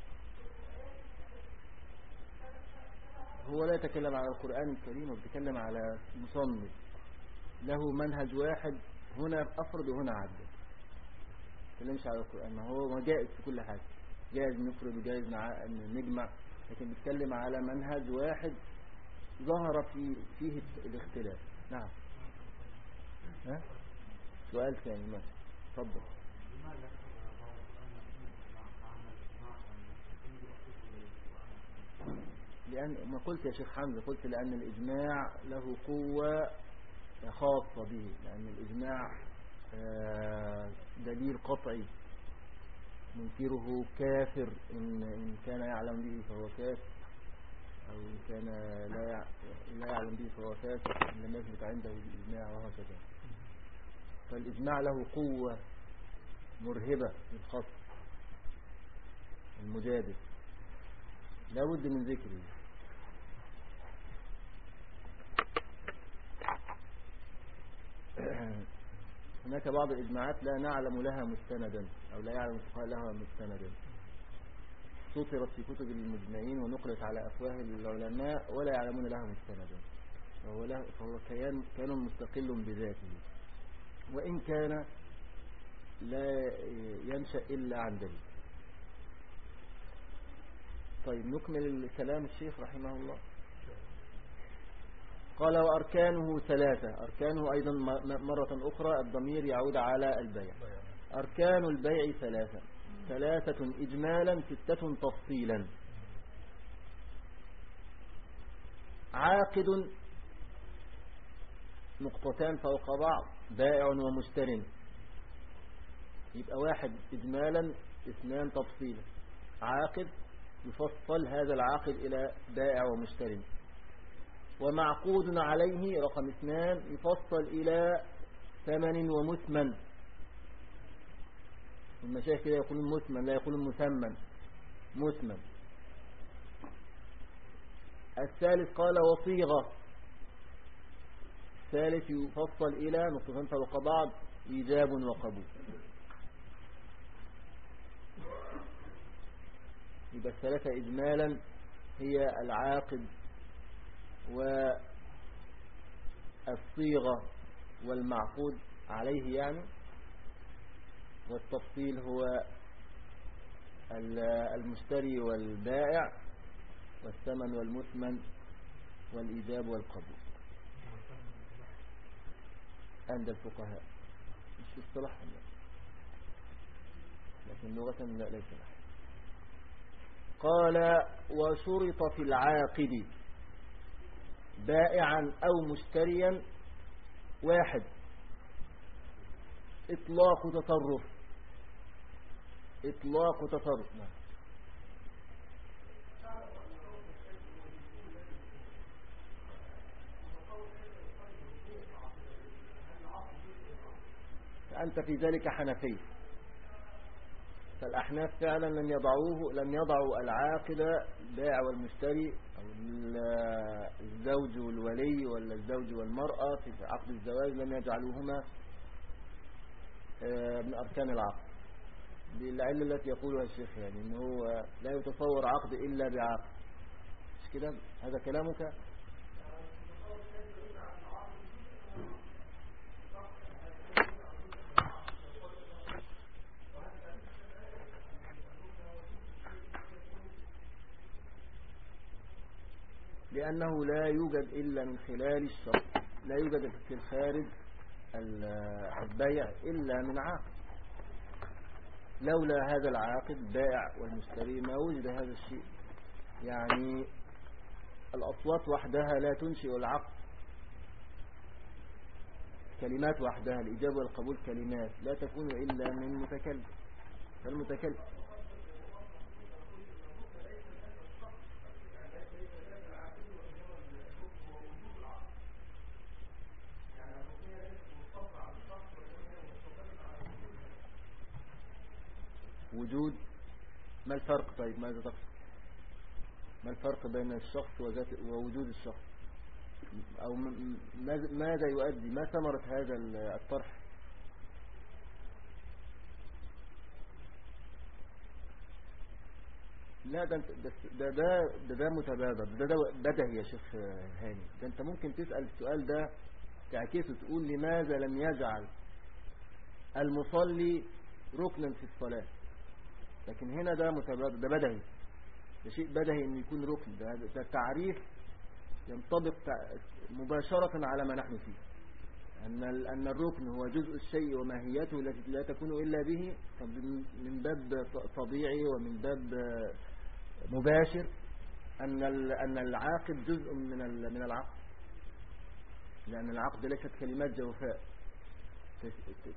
هو لا يتكلم على القرآن الكريم وبيتكلم على مصنف. له منهج واحد هنا أفرد وهنا عدد بيتكلمش على القرآن. ما هو جائز في كل حاجة. جائز نفرد وجائز نجمع. لكن بيتكلم على منهج واحد ظهر في فيه الاختلاف. نعم. ها؟ سؤال ثاني مثلا. تفضل لأن ما قلت يا شيخ حمزة قلت لأن الإجماع له قوة خاصة به لأن الإجماع دليل قطعي. منكره كافر إن, إن كان يعلم به فهو كافر أو إن كان لا لا يعلم به فهو كافر إن لم يثبت عنده الإجماع وهكذا فالإجماع له قوة مرهبة للخصم المجادل. لا بد من ذكره. هناك بعض الإجماعات لا نعلم لها مستندا أو لا يعلم لها مستندا. سطرت في كتب المجمعين ونقلت على أفواه العلماء ولا يعلمون لها مستندا. فهو, له فهو كيان, كان مستقل بذاته. وإن كان لا ينشأ إلا عن دليل. طيب نكمل الكلام الشيخ رحمه الله. قال وأركانه ثلاثة. أركانه أيضا مرة أخرى الضمير يعود على البيع. أركان البيع ثلاثة. ثلاثة إجمالا ستة تفصيلا. عاقد نقطتان فوق بعض. بائع ومشتر يبقى واحد إجمالا اثنان تفصيلا. عاقد يفصل هذا العاقد إلى بائع ومشتر ومعقود عليه رقم اثنان يفصل إلى ثمن ومثمن. المشايخ كده يقولون مثمن لا يقولون مثمن مثمن. الثالث قال وصيغة. الثالث يفصل إلى نقطتين فوق بعض إيجاب وقبول. يبقى الثلاثة إجمالا هي العاقد والصيغة والمعقود عليه يعني والتفصيل هو المشتري والبائع والثمن والمثمن والإيجاب والقبول. عند الفقهاء. مش الصلاح لكن لغة لا ليس لها قال وشرط في العاقد بائعا أو مشتريا واحد إطلاق تصرف إطلاق تصرف نعم. أنت في ذلك حنفي. فالأحناف فعلا لم يضعوه لم يضعوا العاقد بائع والمشتري أو الزوج والولي ولا الزوج والمرأة في عقد الزواج لم يجعلوهما آه، من أركان العقد. بالعلة التي يقولها الشيخ يعني أنه لا يتصور عقد إلا بعقد. مش كده؟ هذا كلامك؟ لأنه لا يوجد إلا من خلال الشرط لا يوجد في الخارج البيع إلا من عاقد لولا هذا العاقد بائع والمشتري ما وجد هذا الشيء. يعني الأصوات وحدها لا تنشئ العقد كلمات وحدها الإجابة والقبول كلمات لا تكون إلا من متكلم. فالمتكلم وجود ما الفرق طيب؟ ماذا تقصد ما الفرق بين الشخص وذات ووجود الشخص؟ أو ماذا يؤدي؟ ما ثمرة هذا الطرح؟ لا ده ده ده ده, ده متبادل ده ده بدهي يا شيخ هاني. ده انت ممكن تسأل السؤال ده تعكسه تقول لماذا لم يجعل المصلي ركنا في الصلاة؟ لكن هنا ده متبادل ده بدهي. ده شيء بدهي ان يكون ركن. ده, ده تعريف ينطبق مباشرة على ما نحن فيه. أن أن الركن هو جزء الشيء وماهيته التي لا تكون إلا به من باب طبيعي ومن باب مباشر أن أن العاقد جزء من من العقد لأن العقد ليست كلمات جوفاء.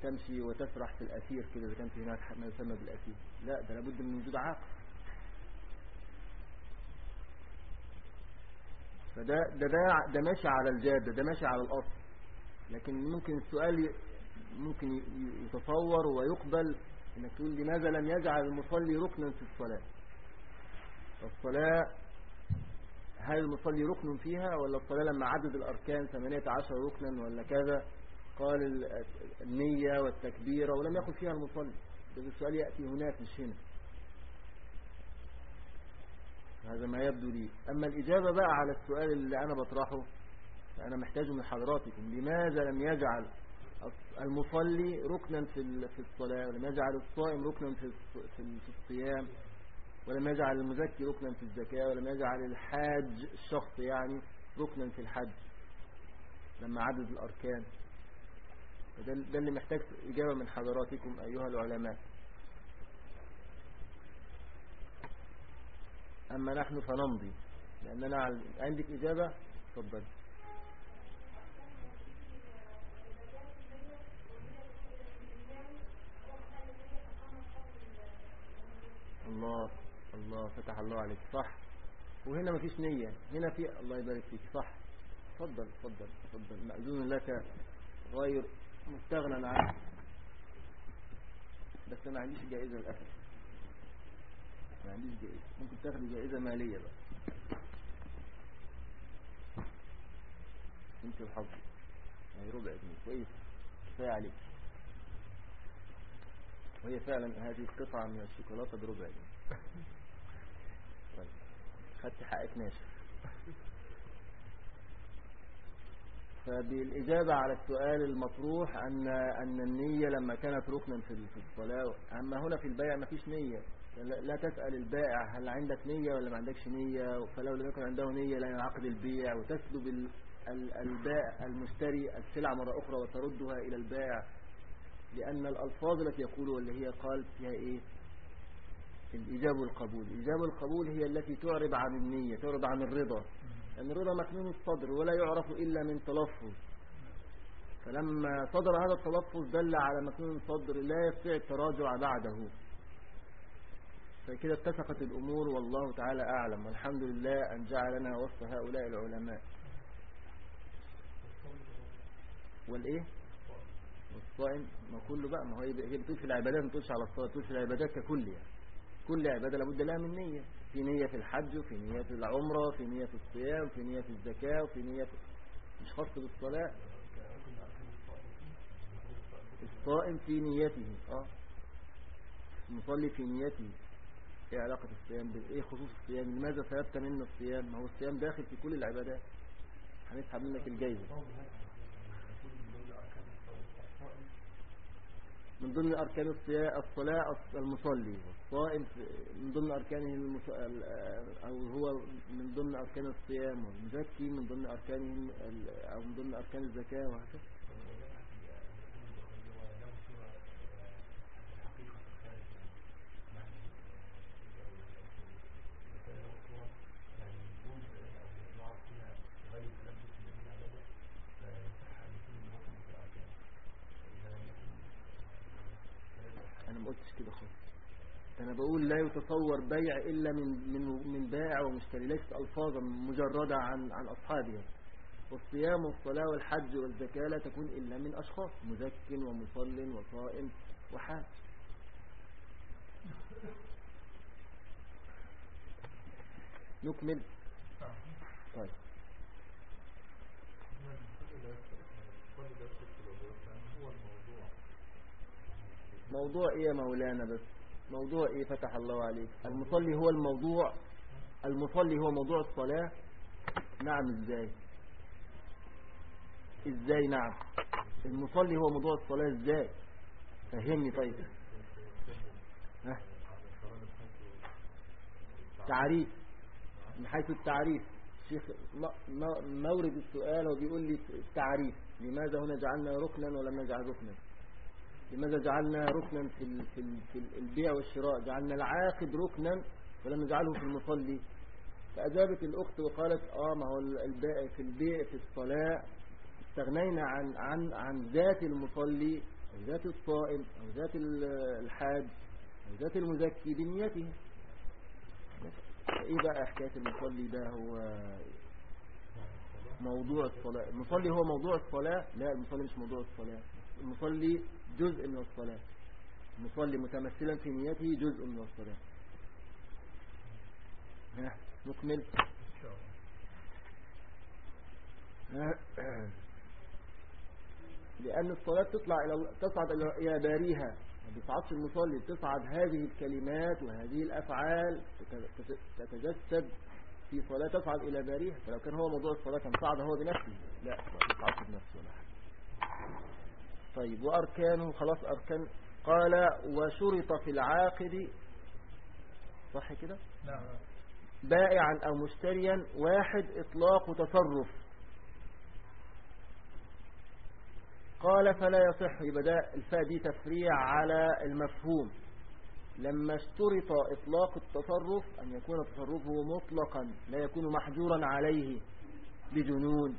تمشي وتسرح في الأثير كده إذا كان في هناك ما يسمى بالأثير. لا ده لابد من وجود عقل فده ده ده ده ماشي على الجادة ده ماشي على الأصل لكن ممكن السؤال ممكن يتصور ويقبل إنك تقول لماذا لم يجعل المصلي ركنا في الصلاة؟ الصلاة هل المصلي ركن فيها ولا الصلاة لما عدد الأركان 18 ركنا ولا كذا؟ قال النية والتكبيرة ولم يقل فيها المصلي. ده السؤال يأتي هناك مش هنا. هذا ما يبدو لي. أما الإجابة بقى على السؤال اللي أنا بطرحه فأنا محتاجه من حضراتكم. لماذا لم يجعل المصلي ركنا في في الصلاة؟ ولم يجعل الصائم ركنا في في الصيام؟ ولم يجعل المزكي ركنا في الزكاة؟ ولم يجعل الحاج الشخص يعني ركنا في الحج؟ لما عدد الأركان. ده اللي محتاج إجابة من حضراتكم أيها العلماء. أما نحن فنمضي لأننا عندك إجابة؟ تفضل الله الله فتح الله عليك. صح. وهنا مفيش نية. هنا في الله يبارك فيك. صح. تفضل تفضل تفضل مأذون لك غير مستغنى عنه. بس ما عنديش جائزة للأسف ما عنديش جائزة. ممكن تاخدي جائزة مالية بقى. انت وحظك يعني ربع جنيه. كويس. كفاية عليك. وهي فعلا هذه القطعة من الشوكولاتة بربع جنيه. طيب. خدت حقك ناشف. فبالإجابة على السؤال المطروح أن أن النية لما كانت ركنا في الصلاة أما هنا في البيع ما فيش نية. لا تسأل البائع هل عندك نية ولا ما عندكش نية فلو لم يكن عنده نية لا ينعقد البيع. وتسلب البائع المشتري السلعة مرة أخرى وتردها إلى البائع لأن الألفاظ التي يقول واللي هي قال فيها إيه؟ الإجابة والقبول الإجابة والقبول هي التي تعرب عن النية تعرب عن الرضا. لأن الرضا مكنون الصدر ولا يعرف إلا من تلفظ. فلما صدر هذا التلفظ دل على مكنون الصدر لا يستطيع التراجع بعده. فكده اتسقت الأمور والله تعالى أعلم. والحمد لله أن جعلنا وسط هؤلاء العلماء. والإيه؟ والصائم. ما كله بقى ما هي بتقول في العبادات ما تقولش على الصلاة تقول في العبادات ككل يعني. كل عبادة لابد لها من نية. في نية الحج وفي نية العمرة وفي نية الصيام وفي نية الزكاة وفي نية مش خاص بالصلاة الصائم في نيته آه. المصلي في نيته. إيه علاقة الصيام بايه خصوص الصيام؟ لماذا ثبت منه الصيام؟ ما هو الصيام داخل في كل العبادات. هنسحب منك الجايزة من ضمن أركان الصلاة المصلي. والصائم من ضمن أركانه المص... أو هو من ضمن أركان الصيام. والمزكي من ضمن أركانه أو من ضمن أركان الزكاة وهكذا. أنا بقول لا يتصور بيع إلا من من من بائع ومشتري ليست ألفاظا مجردة عن عن أصحابها. والصيام والصلاة والحج والزكاة لا تكون إلا من أشخاص مزك ومصل وصائم وحاج. نكمل. طيب. موضوع إيه يا مولانا بس؟ موضوع إيه؟ فتح الله عليك. المصلي هو الموضوع. المصلي هو موضوع الصلاة. نعم إزاي؟ إزاي نعم؟ المصلي هو موضوع الصلاة إزاي؟ فهمني طيب. ها؟ تعريف. من حيث التعريف. شيخ مورد السؤال وبيقول لي التعريف لماذا هنا جعلنا ركنا ولم نجعل ركنا؟ لماذا جعلنا ركنا في في البيع والشراء؟ جعلنا العاقد ركنا ولم نجعله في المصلي. فأجابت الأخت وقالت آه ما هو البيع في البيع في الصلاة. استغنينا عن عن عن ذات المصلي أو ذات الصائم أو ذات الحاج أو ذات المزكي بنيته. إيه بقى حكاية المصلي ده هو موضوع الصلاة. المصلي هو موضوع الصلاة؟ لا المصلي مش موضوع الصلاة. المصلي جزء من الصلاة. المصلي متمثلا في نيته جزء من الصلاة. ها نكمل لأن الصلاة تطلع إلى تصعد إلى باريها. ما بيصعدش المصلي تصعد هذه الكلمات وهذه الأفعال تتجسد في صلاة تصعد إلى باريها. فلو كان هو موضوع الصلاة كان صعد هو بنفسه. لا ما يصعدش بنفسه. طيب وأركانه خلاص أركان. قال وشرط في العاقد صح كده؟ نعم. بائعا أو مشتريا واحد إطلاق تصرف. قال فلا يصح. يبقى ده الفاء دي تفريع على المفهوم. لما اشترط إطلاق التصرف أن يكون تصرفه مطلقا لا يكون محجورا عليه بجنون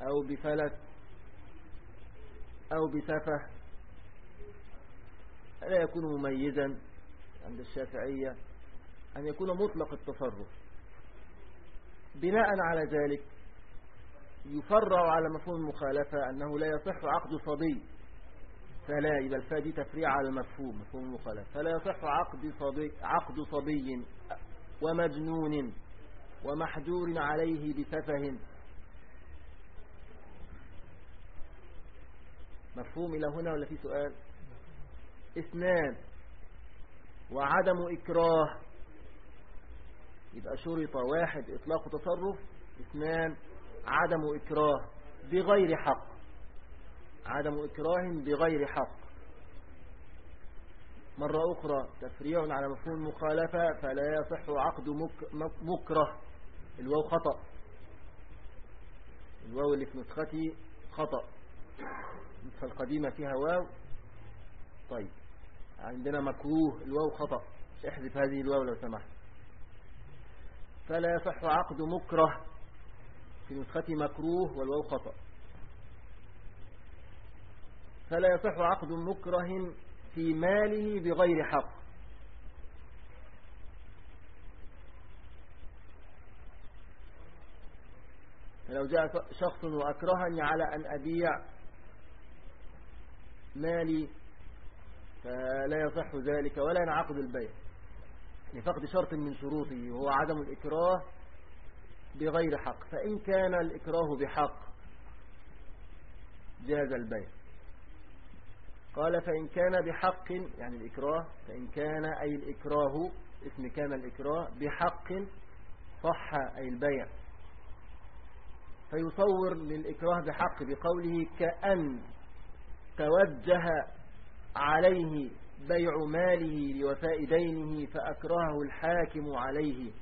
أو بفلت أو بسفه لا يكون مميزا عند الشافعية أن يكون مطلق التصرف. بناء على ذلك يفرع على مفهوم المخالفة أنه لا يصح عقد صبي. فلا يبقى الفاء تفريع على المفهوم مفهوم المخالفة. فلا يصح عقد صبي, عقد صبي ومجنون ومحجور عليه بسفه. مفهوم إلى هنا ولا في سؤال؟ اثنان. وعدم إكراه. يبقى شرط واحد إطلاق تصرف. اثنان عدم إكراه بغير حق. عدم إكراه بغير حق. مرة أخرى تفريع على مفهوم المخالفة فلا يصح عقد مكره. الواو خطأ. الواو اللي في نسختي خطأ. النسخة القديمة فيها واو. طيب عندنا مكروه الواو خطأ. احذف هذه الواو لو سمحت. فلا يصح عقد مكره في نسخة مكروه والواو خطأ. فلا يصح عقد مكره في ماله بغير حق. فلو جاء شخص وأكرهني على أن أبيع مالي فلا يصح ذلك ولا ينعقد البيع لفقد شرط من شروطه وهو عدم الإكراه بغير حق. فإن كان الإكراه بحق جاز البيع. قال فإن كان بحق يعني الإكراه فإن كان أي الإكراه اسم كان الإكراه بحق صح أي البيع. فيصور للإكراه بحق بقوله كأن توجه عليه بيع ماله لوفاء دينه فأكرهه الحاكم عليه.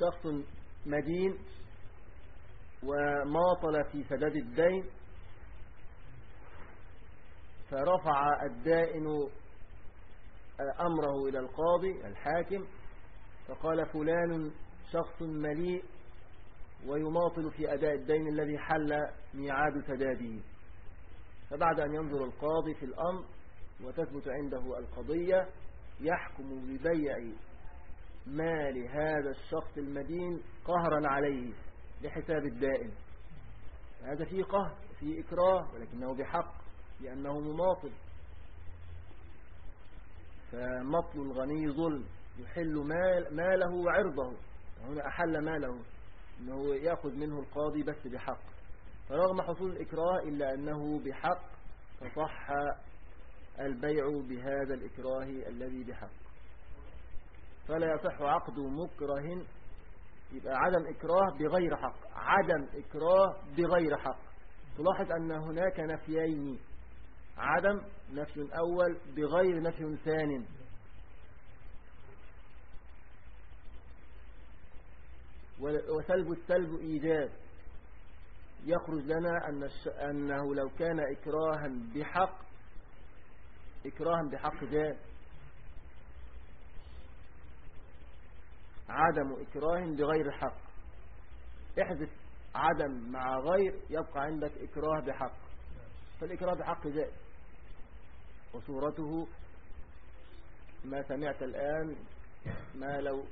شخص مدين وماطل في سداد الدين فرفع الدائن أمره إلى القاضي الحاكم فقال فلان شخص مليء ويماطل في أداء الدين الذي حل ميعاد سداده فبعد أن ينظر القاضي في الأمر وتثبت عنده القضية يحكم ببيع مال هذا الشخص المدين قهرا عليه لحساب الدائن. هذا فيه قهر فيه إكراه ولكنه بحق لأنه مماطل. فمطل الغني ظلم يحل مال ماله وعرضه. هنا أحل ماله. أنه يأخذ منه القاضي بس بحق. فرغم حصول الإكراه إلا أنه بحق فصح البيع بهذا الإكراه الذي بحق. فلا يصح عقد مكره يبقى عدم إكراه بغير حق. عدم إكراه بغير حق. تلاحظ أن هناك نفيين. عدم نفي أول بغير نفي ثان. وسلب السلب إيجاد يخرج لنا أن أنه لو كان إكراها بحق إكراها بحق ذات عدم إكراه بغير حق. احذف عدم مع غير يبقى عندك إكراه بحق. فالإكراه بحق ذات وصورته ما سمعت الآن ما لو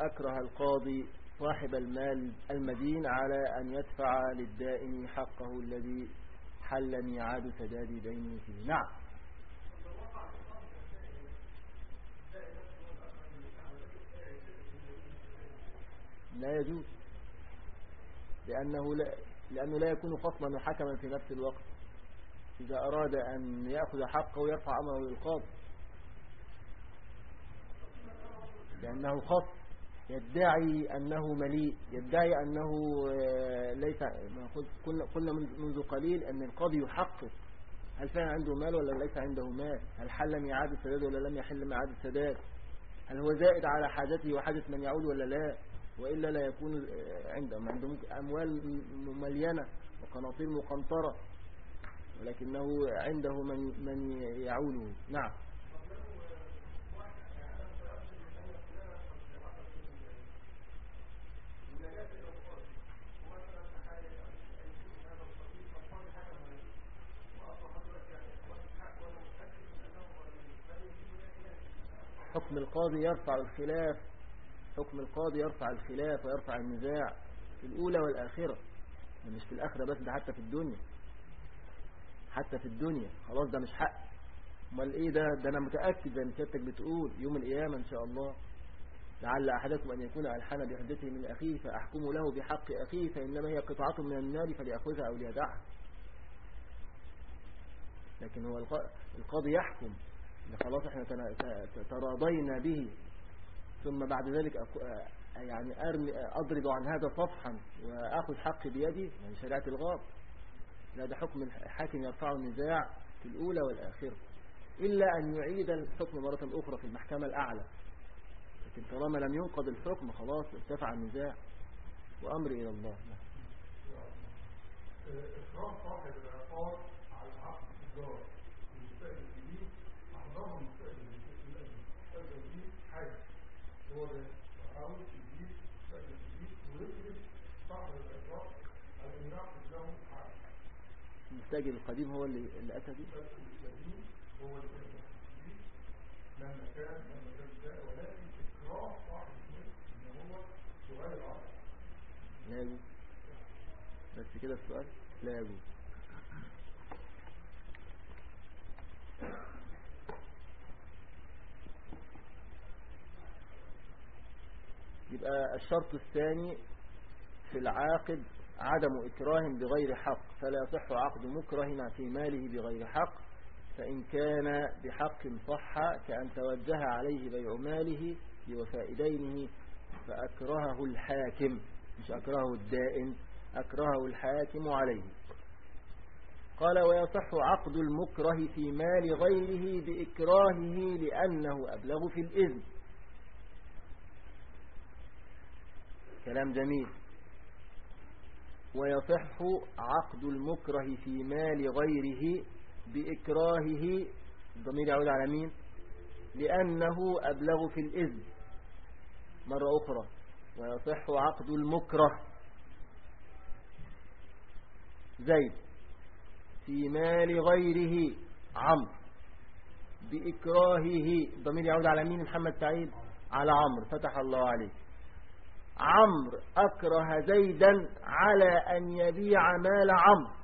أكره القاضي صاحب المال المدين على أن يدفع للدائن حقه الذي حل ميعاد سداد دينه فيه. نعم. لا يجوز. لأنه لا, لأنه لا يكون خصما وحكما في نفس الوقت. إذا أراد أن يأخذ حقه يرفع أمره للقاضي. لأنه خص يدعي أنه مليء يدعي أنه آه، ليس قلنا منذ قليل أن القاضي يحقق هل فعلا عنده مال ولا ليس عنده مال؟ هل حل ميعاد السداد ولا لم يحل ميعاد السداد؟ هل هو زائد على حاجته وحاجة من يعود ولا لا؟ وإلا لا يكون آه، عنده عنده أموال مليانة وقناطير مقنطرة ولكنه عنده من, من يعوله نعم. حكم القاضي يرفع الخلاف حكم القاضي يرفع الخلاف ويرفع النزاع في الأولى والآخرة. مش في الآخرة بس ده حتى في الدنيا. حتى في الدنيا. خلاص ده مش حق. أمال إيه ده؟ ده أنا متأكد زي ما سيادتك بتقول يوم القيامة إن شاء الله. لعل أحدكم أن يكون ألحن بحجته من أخيه فأحكم له بحق أخيه فإنما هي قطعة من النار فليأخذها أو ليدعها لكن هو القاضي يحكم. خلاص إحنا تراضينا به ثم بعد ذلك يعني أرمي أضرب عن هذا صفحا وأخذ حقي بيدي من شريعة الغاب. لا ده حكم الحاكم يرفع النزاع في الأولى والآخرة إلا أن يعيد الحكم مرة أخرى في المحكمة الأعلى. لكن طالما لم ينقض الحكم خلاص ارتفع النزاع وأمر إلى الله. إكرام صاحب العقار على عقد الدار. هو ده المستاجر القديم هو اللي, اللي أتى به هو اللي لما كان لما كان جاء ولكن إكراه صاحب إن هو سؤال العصر لا يجوز. بس كده السؤال لا يجوز. يبقى الشرط الثاني في العاقد عدم إكراه بغير حق فلا يصح عقد مكره في ماله بغير حق فإن كان بحق صح كأن توجه عليه بيع ماله بوفاء دينه فأكرهه الحاكم مش أكرهه الدائن أكرهه الحاكم عليه. قال ويصح عقد المكره في مال غيره بإكراهه لأنه أبلغ في الإذن. كلام جميل. ويصح عقد المكره في مال غيره بإكراهه. الضمير يعود على مين؟ لأنه أبلغ في الإذن. مرة أخرى. ويصح عقد المكره. زيد. في مال غيره. عمرو. بإكراهه. الضمير يعود على مين؟ محمد سعيد. على عمرو. فتح الله عليه. عمرو أكره زيدا على أن يبيع مال عمرو.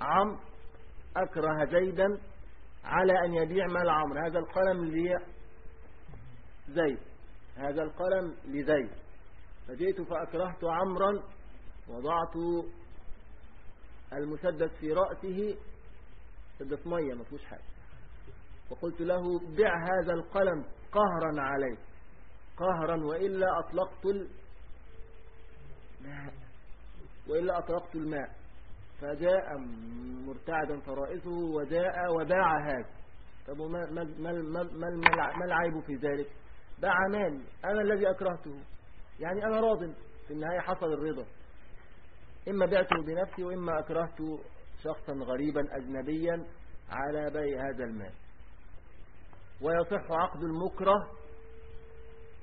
عمرو أكره زيدا على أن يبيع مال عمرو. هذا القلم زيد. هذا القلم لزيد. فجئت فأكرهت عمرا وضعت المسدس في رأسه. مسدس مية ما فيهوش حاجة. وقلت له بع هذا القلم قهرا عليك. قهرا وإلا أطلقت الماء وإلا أطلقت الماء. فجاء مرتعدا فرائسه وجاء وباع هذا. طب ما, ما, ما, ما, ما العيب في ذلك؟ باع مالي أنا الذي أكرهته. يعني أنا راض. في النهاية حصل الرضا. إما بعته بنفسي وإما أكرهت شخصا غريبا أجنبيا على بيع هذا المال. ويصح عقد المكره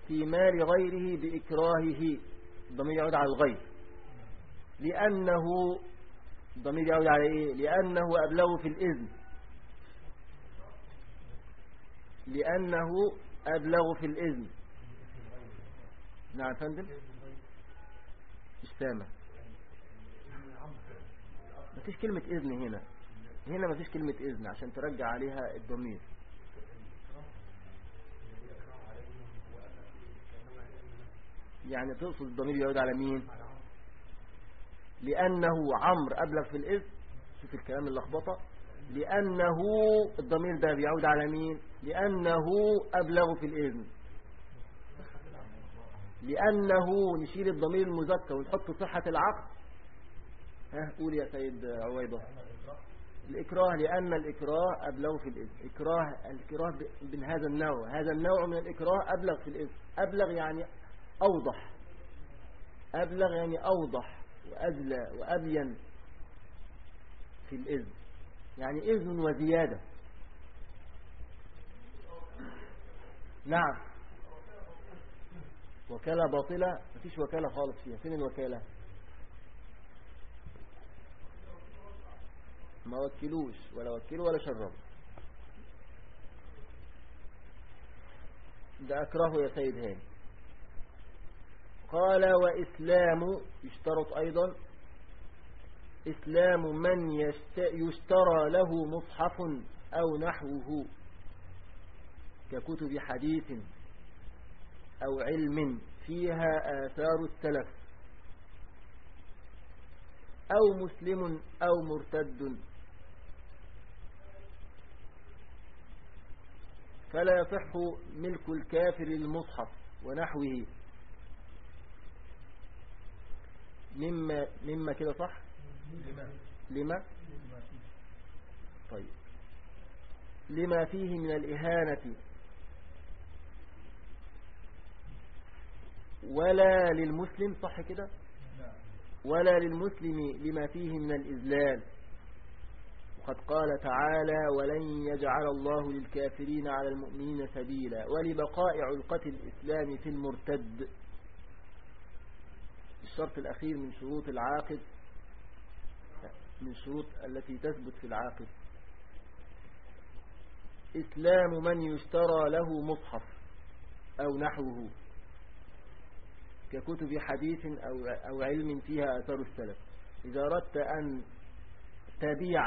في مال غيره بإكراهه. الضمير يعود على الغير لأنه الضمير يعود على إيه؟ لأنه أبلغ في الإذن. لأنه أبلغ في الإذن. نعم فندم. مش سامع. مفيش كلمة إذن هنا. هنا مفيش كلمة إذن عشان ترجع عليها الضمير. يعني تقصد الضمير يعود على مين؟ لأنه عمرو أبلغ في الإذن. شوف الكلام اللخبطة. لأنه الضمير ده بيعود على مين؟ لأنه أبلغ في الإذن. لأنه نشيل الضمير المذكر ونحط صحة العقد. ها قول يا سيد عويضة. الإكراه لأن الإكراه أبلغ في الإذن. إكراه الإكراه هذا النوع. هذا النوع من الإكراه أبلغ في الإذن. أبلغ يعني أوضح. أبلغ يعني أوضح وأدلى وأبين في الإذن. يعني إذن وزيادة. نعم. وكالة باطلة. مفيش وكالة خالص فيها. فين الوكالة؟ ما وكلوش. ولا وكلوا ولا شربوا. ده أكره يا سيد هاني. قال وإسلام يشترط أيضا إسلام من يشترى له مصحف أو نحوه ككتب حديث أو علم فيها آثار السلف أو مسلم أو مرتد. فلا يصح ملك الكافر المصحف ونحوه. مما مما كده صح؟ لما طيب. لما فيه من الإهانة. ولا للمسلم صح كده؟ ولا للمسلم لما فيه من الإذلال. وقد قال تعالى ولن يجعل الله للكافرين على المؤمنين سبيلا. ولبقاء علقة الإسلام في المرتد. الشرط الأخير من شروط العاقد من شروط التي تثبت في العاقد. إسلام من يشترى له مصحف أو نحوه ككتب حديث أو, علم فيها أثر السلف. إذا أردت أن تبيع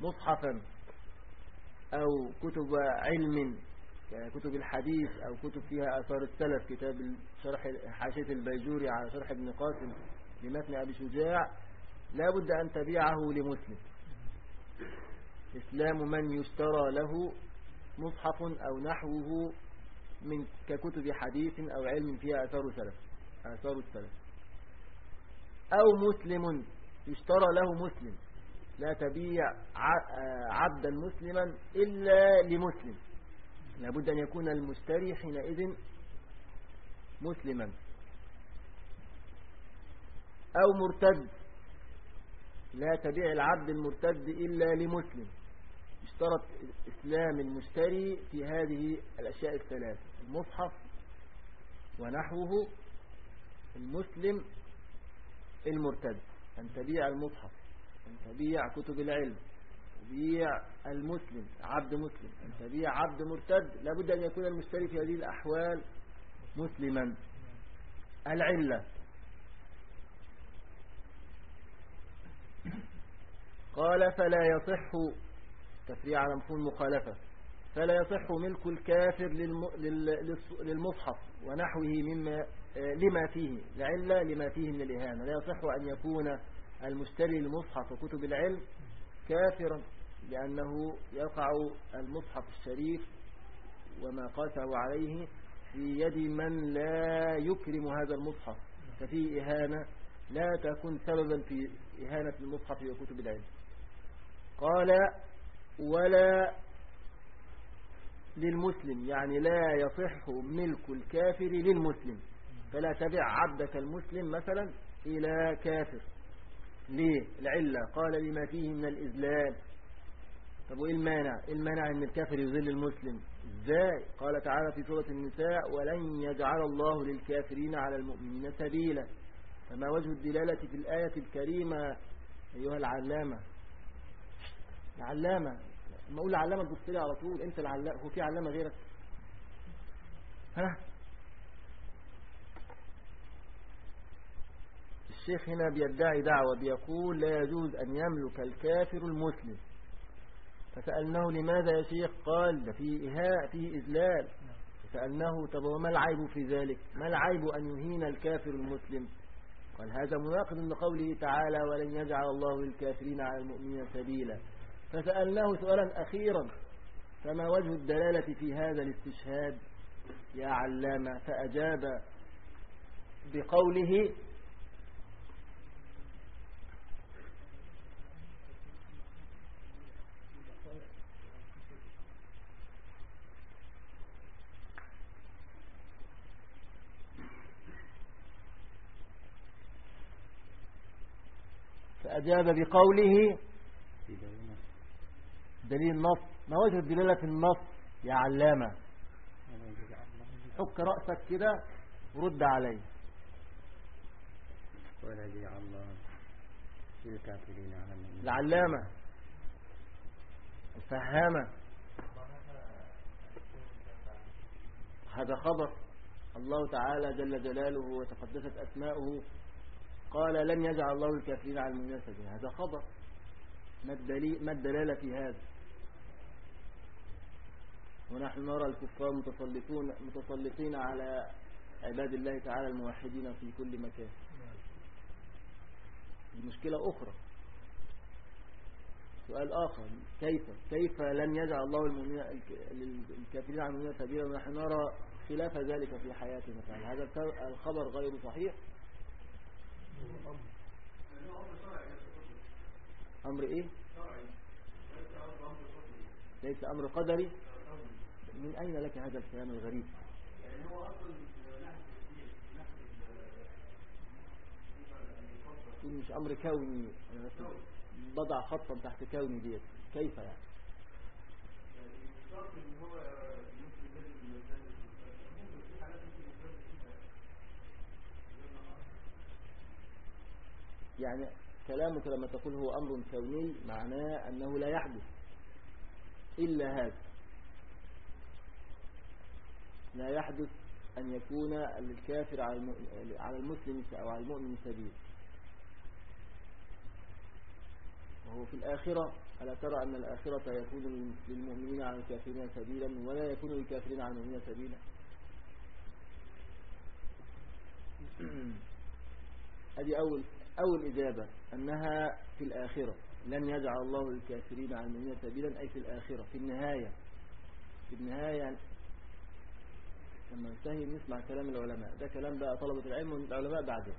مصحفا أو كتب علم كتب الحديث أو كتب فيها أثار السلف كتاب شرح حاشية البيجوري على شرح ابن قاسم لمتن أبي شجاع لا بد أن تبيعه لمسلم إسلام من يشترى له مصحف أو نحوه من ككتب حديث أو علم فيها أثار سلف أثار السلف. أو مسلم يشترى له مسلم. لا تبيع عبدا مسلما إلا لمسلم. لابد أن يكون المشتري حينئذ مسلما أو مرتد. لا تبيع العبد المرتد إلا لمسلم. اشترط إسلام المشتري في هذه الأشياء الثلاث المصحف ونحوه المسلم المرتد. أن تبيع المصحف أن تبيع كتب العلم. تبيع المسلم عبد مسلم. أن تبيع عبد مرتد لابد أن يكون المشتري في هذه الأحوال مسلما. العلة. قال فلا يصح تفريع على مفهوم المخالفة. فلا يصح ملك الكافر للمصحف ونحوه مما لما فيه. لعلة لما فيه من الإهانة. لا يصح أن يكون المشتري للمصحف وكتب العلم كافرا. لأنه يقع المصحف الشريف وما قاسه عليه في يد من لا يكرم هذا المصحف ففيه إهانة لا تكون سببا في إهانة المصحف وكتب العلم. قال ولا للمسلم يعني لا يصح ملك الكافر للمسلم فلا تبع عبدك المسلم مثلا إلى كافر. ليه؟ العلة. قال لما فيه من الإذلال طب وإيه المانع؟ إيه المانع أن الكافر يذل المسلم؟ إزاي؟ قال تعالى في سورة النساء ولن يجعل الله للكافرين على المؤمنين سبيلا. فما وجه الدلالة في الآية الكريمة أيها العلامة؟ العلامة لما أقول العلامة تبص لي على طول أنت العلامة هو في علامة غيرك؟ ها؟ الشيخ هنا بيدعي دعوة بيقول لا يجوز أن يملك الكافر المسلم. فسألناه لماذا يا شيخ؟ قال ده فيه إهاء فيه إذلال. سألناه طب وما العيب في ذلك؟ ما العيب أن يهين الكافر المسلم؟ قال هذا مناقض لقوله تعالى ولن يجعل الله الكافرين على المؤمنين سبيلا فسألناه سؤالا أخيرا فما وجه الدلالة في هذا الاستشهاد يا علامة؟ فأجاب بقوله فأجاب بقوله دليل النص. ما وجه الدلالة في النص؟ يا علامة. حك رأسك كده ورد عليه. يجعل الله للكافرين العلامة. الفهامة. هذا خبر. الله تعالى جل جلاله وتقدست أسماؤه قال لن يجعل الله الكافرين على المؤمنين هذا خبر. ما الدليل ما الدلالة في هذا؟ ونحن نرى الكفار متسلطون متسلطين على عباد الله تعالى الموحدين في كل مكان. دي مشكلة أخرى. سؤال آخر. كيف كيف لن يجعل الله الكافرين على المؤمنين سبيلا؟ ونحن نرى خلاف ذلك في حياتنا. هذا الخبر غير صحيح. أمر إيه؟ ليس أمر قدري. من أين لك هذا الكلام الغريب؟ مش أمر كوني. بضع خطا تحت كوني ديت. كيف يعني يعني؟ كلامك لما تقول هو أمر كوني معناه أنه لا يحدث إلا هذا. لا يحدث أن يكون الكافر على المسلم أو على المؤمن سبيل. وهو في الآخرة ألا ترى أن الآخرة يكون للمؤمنين على الكافرين سبيلا ولا يكون للكافرين على المؤمنين سبيلا؟ هذه أول أول إجابة أنها في الآخرة لن يجعل الله الكافرين على المؤمنين سبيلا أي في الآخرة في النهاية. في النهاية لما ننتهي نسمع كلام العلماء. ده كلام بقى طلبة العلم والعلماء بعده.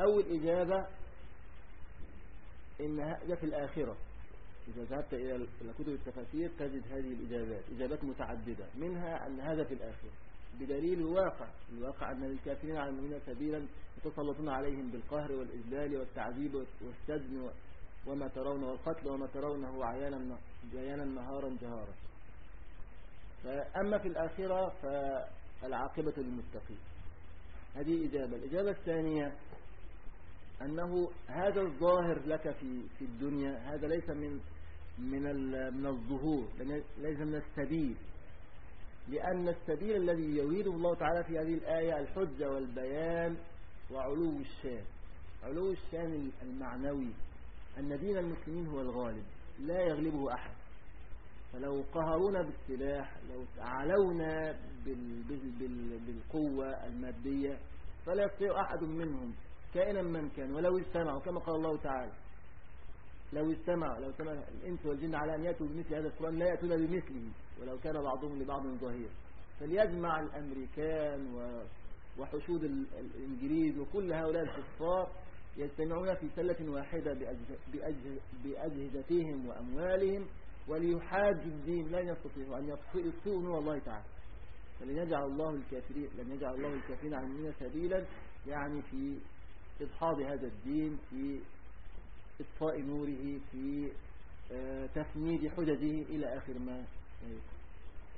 أول إجابة إن ده في الآخرة. إذا ذهبت إلى كتب التفاسير تجد هذه الإجابات إجابات متعددة. منها أن هذا في الآخرة. بدليل الواقع الواقع أن للكافرين على المؤمنين سبيلا يتسلطون عليهم بالقهر والإذلال والتعذيب والسجن وما ترون والقتل وما ترونه عيانا عيانا نهارا جهارا. فأما في الآخرة فالعاقبة للمتقين. هذه إجابة. الإجابة الثانية أنه هذا الظاهر لك في في الدنيا هذا ليس من من من الظهور ليس من السبيل. لأن السبيل الذي يريده الله تعالى في هذه الآية الحجة والبيان وعلو الشان. علو الشان المعنوي. أن دين المسلمين هو الغالب. لا يغلبه أحد. فلو قهرونا بالسلاح لو علونا بالقوة المادية فلا يستطيع أحد منهم كائنا من كان ولو استمعوا كما قال الله تعالى. لو استمع لو سمع الإنس والجن على أن يأتوا بمثل هذا القرآن لا يأتون بمثله ولو كان بعضهم لبعض ظهير. فليجمع الأمريكان وحشود الإنجليز وكل هؤلاء الكفار يجتمعون في سلة واحدة بأجهزتهم وأموالهم وليحاجوا الدين لن يستطيعوا أن يطفئوا نور الله تعالى. فلن يجعل الله الكافرين لن يجعل الله الكافرين عن المؤمنين سبيلا يعني في إدحاض هذا الدين في إطفاء نوره في آه، تفنيد حججه إلى آخر ما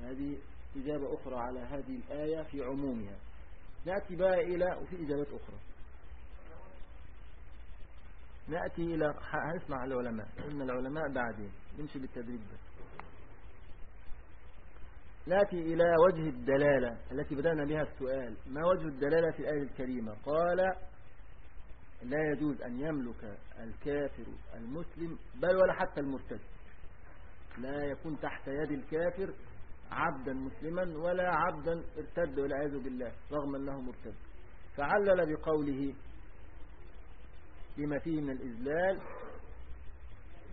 هذه إجابة أخرى على هذه الآية في عمومها. نأتي بقى إلى وفي إجابات أخرى. نأتي إلى هنسمع العلماء إن العلماء بعدين نمشي بالتدريب بس نأتي إلى وجه الدلالة التي بدأنا بها السؤال. ما وجه الدلالة في الآية الكريمة؟ قال لا يجوز أن يملك الكافر المسلم بل ولا حتى المرتد. لا يكون تحت يد الكافر عبدا مسلما ولا عبدا ارتد والعياذ بالله رغم أنه مرتد. فعلل بقوله بما فيه من الإذلال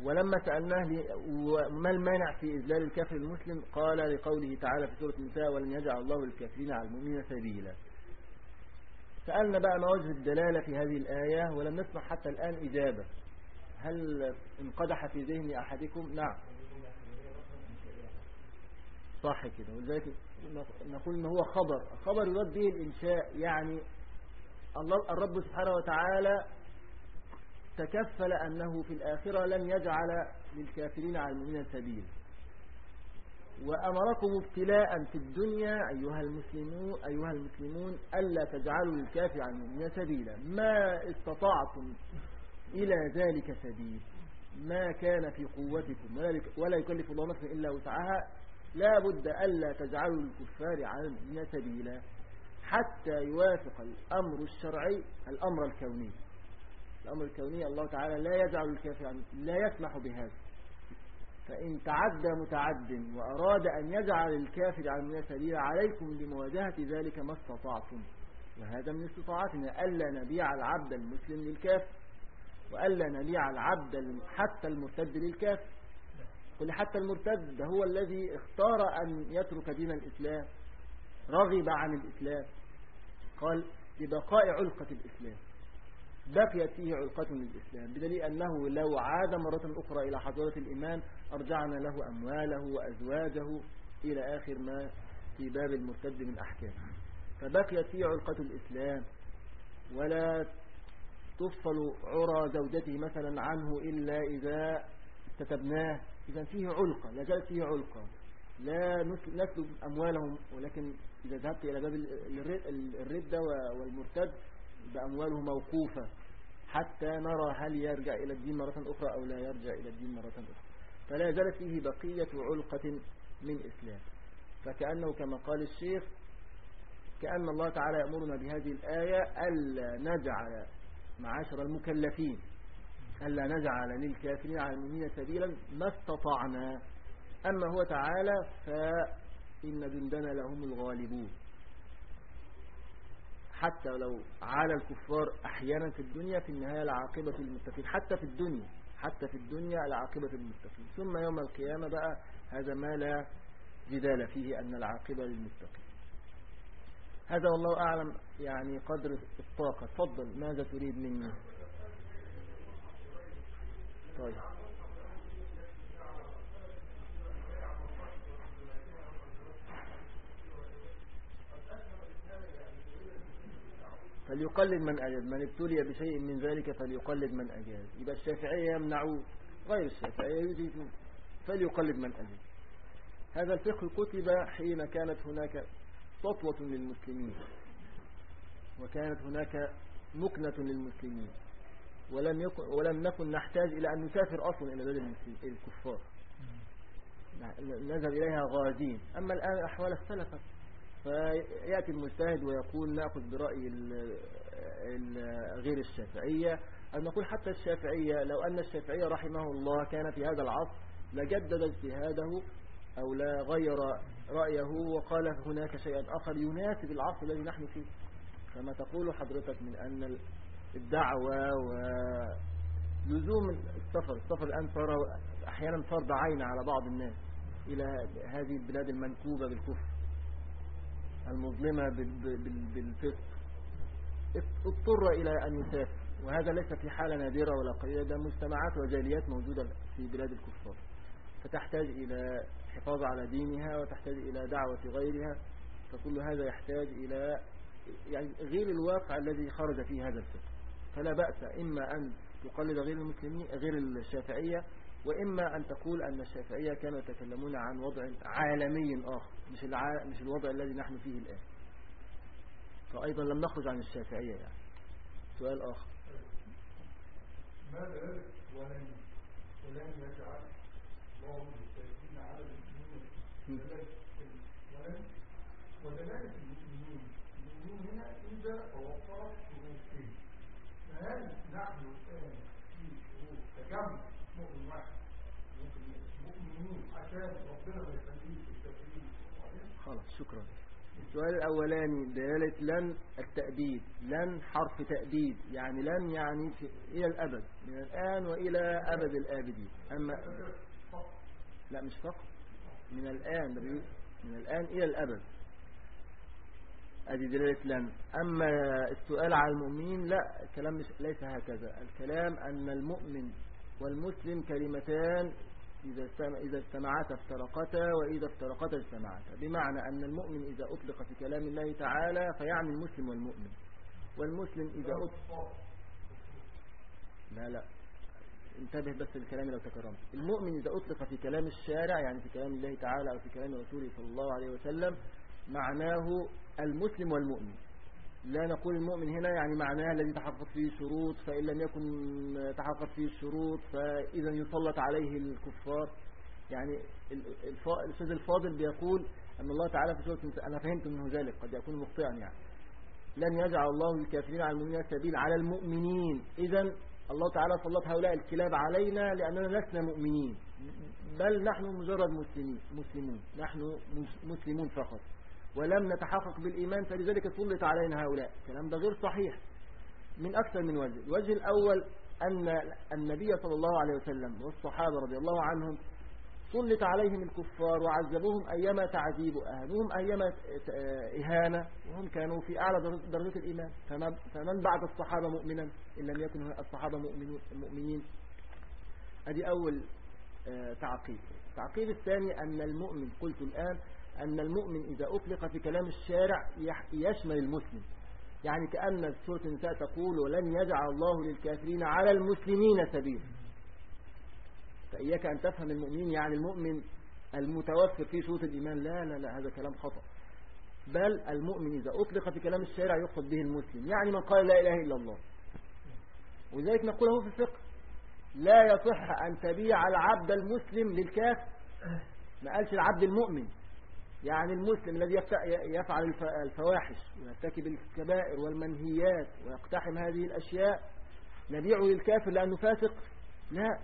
ولما سألناه ما المانع في إذلال الكافر المسلم؟ قال لقوله تعالى في سورة النساء ولن يجعل الله الكافرين على المؤمنين سبيلا. سألنا بقى ما وجه الدلالة في هذه الآية ولم نسمع حتى الآن إجابة. هل انقدح في ذهن أحدكم؟ نعم. صح كده. ولذلك نقول إن هو خبر. خبر يرد به الإنشاء. يعني الله الرب سبحانه وتعالى تكفل أنه في الآخرة لن يجعل للكافرين على المؤمنين سبيل. وأمركم ابتلاء في الدنيا أيها المسلمون أيها المسلمون ألا تجعلوا للكافر على المؤمنين سبيلا. ما استطعتم إلى ذلك سبيل. ما كان في قوتكم. ولا يكلف الله نفسا إلا وسعها. لا بد ألا تجعلوا للكفار على المؤمنين سبيلا حتى يوافق الأمر الشرعي الأمر الكوني. الأمر الكوني الله تعالى لا يجعل الكافر لا يسمح بهذا. فإن تعدى متعد وأراد أن يجعل الكافر المؤمنين سبيلا عليكم بمواجهة ذلك ما استطعتم. وهذا من استطاعتنا ألا نبيع العبد المسلم للكافر وألا نبيع العبد حتى المرتد للكافر. قل حتى المرتد هو الذي اختار أن يترك دين الإسلام رغب عن الإسلام. قال ببقاء علقة الإسلام. بقيت فيه علقة للإسلام بدليل أنه لو عاد مرة أخرى إلى حضارة الإيمان أرجعنا له أمواله وأزواجه إلى آخر ما في باب المرتد من أحكام. فبقيت فيه علقة الإسلام. ولا تفصل عرى زوجته مثلا عنه إلا إذا كتبناه. إذا فيه علقة لا زالت فيه علقة لا نسلب أموالهم ولكن إذا ذهبت إلى باب الردة والمرتد بأمواله موقوفة حتى نرى هل يرجع إلى الدين مرة أخرى أو لا يرجع إلى الدين مرة أخرى. فلا زالت فيه بقية علقة من إسلام. فكأنه كما قال الشيخ كأن الله تعالى يأمرنا بهذه الآية ألا نجعل معاشر المكلفين. ألا نجعل للكافرين على المؤمنين سبيلا ما استطعنا. أما هو تعالى فإن جندنا لهم الغالبون. حتى لو على الكفار أحيانا في الدنيا في النهاية العاقبة للمتقين. حتى في الدنيا حتى في الدنيا العاقبة للمتقين. ثم يوم القيامة بقى هذا ما لا جدال فيه أن العاقبة للمتقين. هذا والله أعلم يعني قدر الطاقة. تفضل ماذا تريد مني طيب. فليقلد من أجاز. من ابتلي بشيء من ذلك فليقلد من أجاز. يبقى الشافعية يمنعون غير الشافعية يجيزون فليقلد من أجاز. هذا الفقه كتب حين كانت هناك سطوة للمسلمين وكانت هناك مكنة للمسلمين. ولم, يكن ولم نكن نحتاج إلى أن نسافر أصلا إلى بلد الكفار. نذهب إليها غازين. أما الآن الأحوال اختلفت. فيأتي المجتهد ويقول نأخذ برأي غير الشافعية. أو نقول حتى الشافعية لو أن الشافعية رحمه الله كان في هذا العصر لجدد اجتهاده أو لا غير رأيه وقال هناك شيئا آخر يناسب العصر الذي نحن فيه. كما تقول حضرتك من أن الدعوة ولزوم السفر. السفر الآن صار أحيانا فرض عين على بعض الناس إلى هذه البلاد المنكوبة بالكفر المظلمة بالفسق. اضطر إلى أن يسافر وهذا ليس في حالة نادرة ولا قليلة ده مجتمعات وجاليات موجودة في بلاد الكفار. فتحتاج إلى حفاظ على دينها وتحتاج إلى دعوة غيرها فكل هذا يحتاج إلى يعني غير الواقع الذي خرج فيه هذا الفقه فلا بأس إما أن تقلد غير المسلمين غير الشافعية وإما أن تقول أن الشافعية كانوا يتكلمون عن وضع عالمي آخر مش, الع... مش الوضع الذي نحن فيه الآن. فأيضا لم نخرج عن الشافعية يعني. سؤال آخر. ماذا ولن ولن يجعل الله المستيقين على المسلمين ولن ودلالة المسلمين المسلمين هنا إذا توفرت شروطين فهل نحن الآن في شروط تجمع مؤمن واحد ممكن مؤمنين عشان ربنا ما يخليه في التفريق خلاص شكرا السؤال الأولاني دلالة لن التأبيد لن حرف تأبيد يعني لن يعني إلى الأبد من الآن وإلى أبد الآبدين. أما لا مش فقط من الآن من الآن إلى الأبد. أدي دلالة لن. أما السؤال على المؤمنين لا الكلام ليس هكذا. الكلام أن المؤمن والمسلم كلمتان إذا إذا اجتمعتا افترقتا وإذا افترقتا اجتمعتا. بمعنى أن المؤمن إذا أطلق في كلام الله تعالى فيعني المسلم والمؤمن. والمسلم إذا أطلق لا لا. انتبه بس الكلام لو تكرمت. المؤمن إذا أطلق في كلام الشارع يعني في كلام الله تعالى أو في كلام رسوله صلى الله عليه وسلم معناه المسلم والمؤمن. لا نقول المؤمن هنا يعني معناه الذي تحقق فيه الشروط فإن لم يكن تحقق فيه الشروط فإذا يسلط عليه الكفار. يعني الأستاذ الفاضل بيقول أن الله تعالى في سورة أنا فهمت منه ذلك قد يكون مخطئا يعني. لن يجعل الله الكافرين على المؤمنين سبيل على المؤمنين. إذا الله تعالى سلط هؤلاء الكلاب علينا لأننا لسنا مؤمنين. بل نحن مجرد مسلمين مسلمون. نحن مسلمون فقط. ولم نتحقق بالإيمان فلذلك سلط علينا هؤلاء. الكلام ده غير صحيح. من أكثر من وجه. الوجه الأول أن النبي صلى الله عليه وسلم والصحابة رضي الله عنهم سلط عليهم الكفار وعذبوهم أيما تعذيب وأهنوهم أيما إهانة وهم كانوا في أعلى درجة الإيمان. فمن بعد الصحابة مؤمنا إن لم يكن الصحابة مؤمنين؟ هذه أول آه، تعقيب. التعقيب الثاني أن المؤمن قلت الآن أن المؤمن إذا أطلق في كلام الشارع يشمل المسلم. يعني كأن سورة النساء تقول ولن يجعل الله للكافرين على المسلمين سبيل فإياك أن تفهم المؤمنين يعني المؤمن المتوفر في شروط الإيمان لا لا لا هذا كلام خطأ بل المؤمن إذا أطلق في كلام الشارع يقصد به المسلم يعني من قال لا إله إلا الله ولذلك نقوله في الفقه لا يصح أن تبيع العبد المسلم للكافر ما قالش العبد المؤمن. يعني المسلم الذي يفعل الفواحش ويرتكب الكبائر والمنهيات ويقتحم هذه الأشياء نبيعه للكافر لأنه فاسق؟ لا.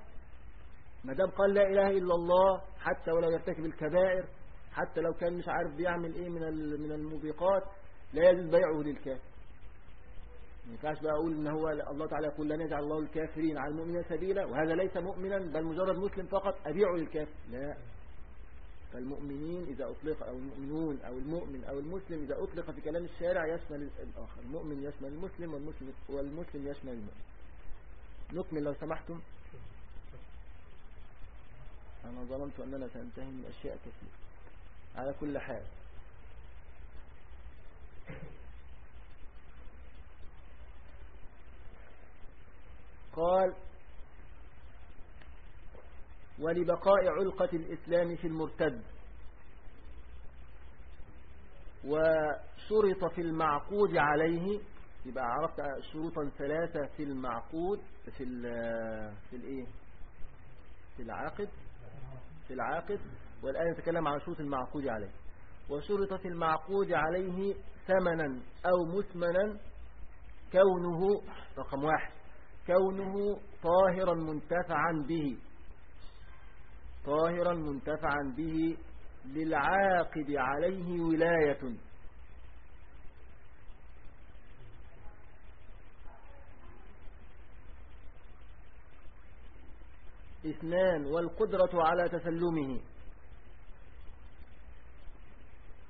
ما دام قال لا إله إلا الله حتى ولو يرتكب الكبائر حتى لو كان مش عارف بيعمل إيه من من الموبقات لا يجوز بيعه للكافر. ما ينفعش بقى أقول إن هو الله تعالى يقول لا نجعل الله الكافرين على المؤمنين سبيلا وهذا ليس مؤمنا بل مجرد مسلم فقط أبيعه للكافر. لا. فالمؤمنين إذا أطلق أو المؤمنون أو المؤمن أو المسلم إذا أطلق في كلام الشارع يشمل الآخر. المؤمن يشمل المسلم والمسلم, والمسلم يشمل المؤمن. نكمل لو سمحتم. أنا ظلمت أننا سننتهي من أشياء كثيرة. على كل حال. قال ولبقاء علقة الإسلام في المرتد. وشرط في المعقود عليه يبقى عرفت شروطا ثلاثة في المعقود في ال في الإيه؟ في العاقد في العاقد والآن نتكلم عن شروط المعقود عليه. وشرط في المعقود عليه ثمنا أو مثمنا كونه رقم واحد كونه طاهرا منتفعا به. طاهرا منتفعا به للعاقد عليه ولاية. اثنان والقدرة على تسلمه.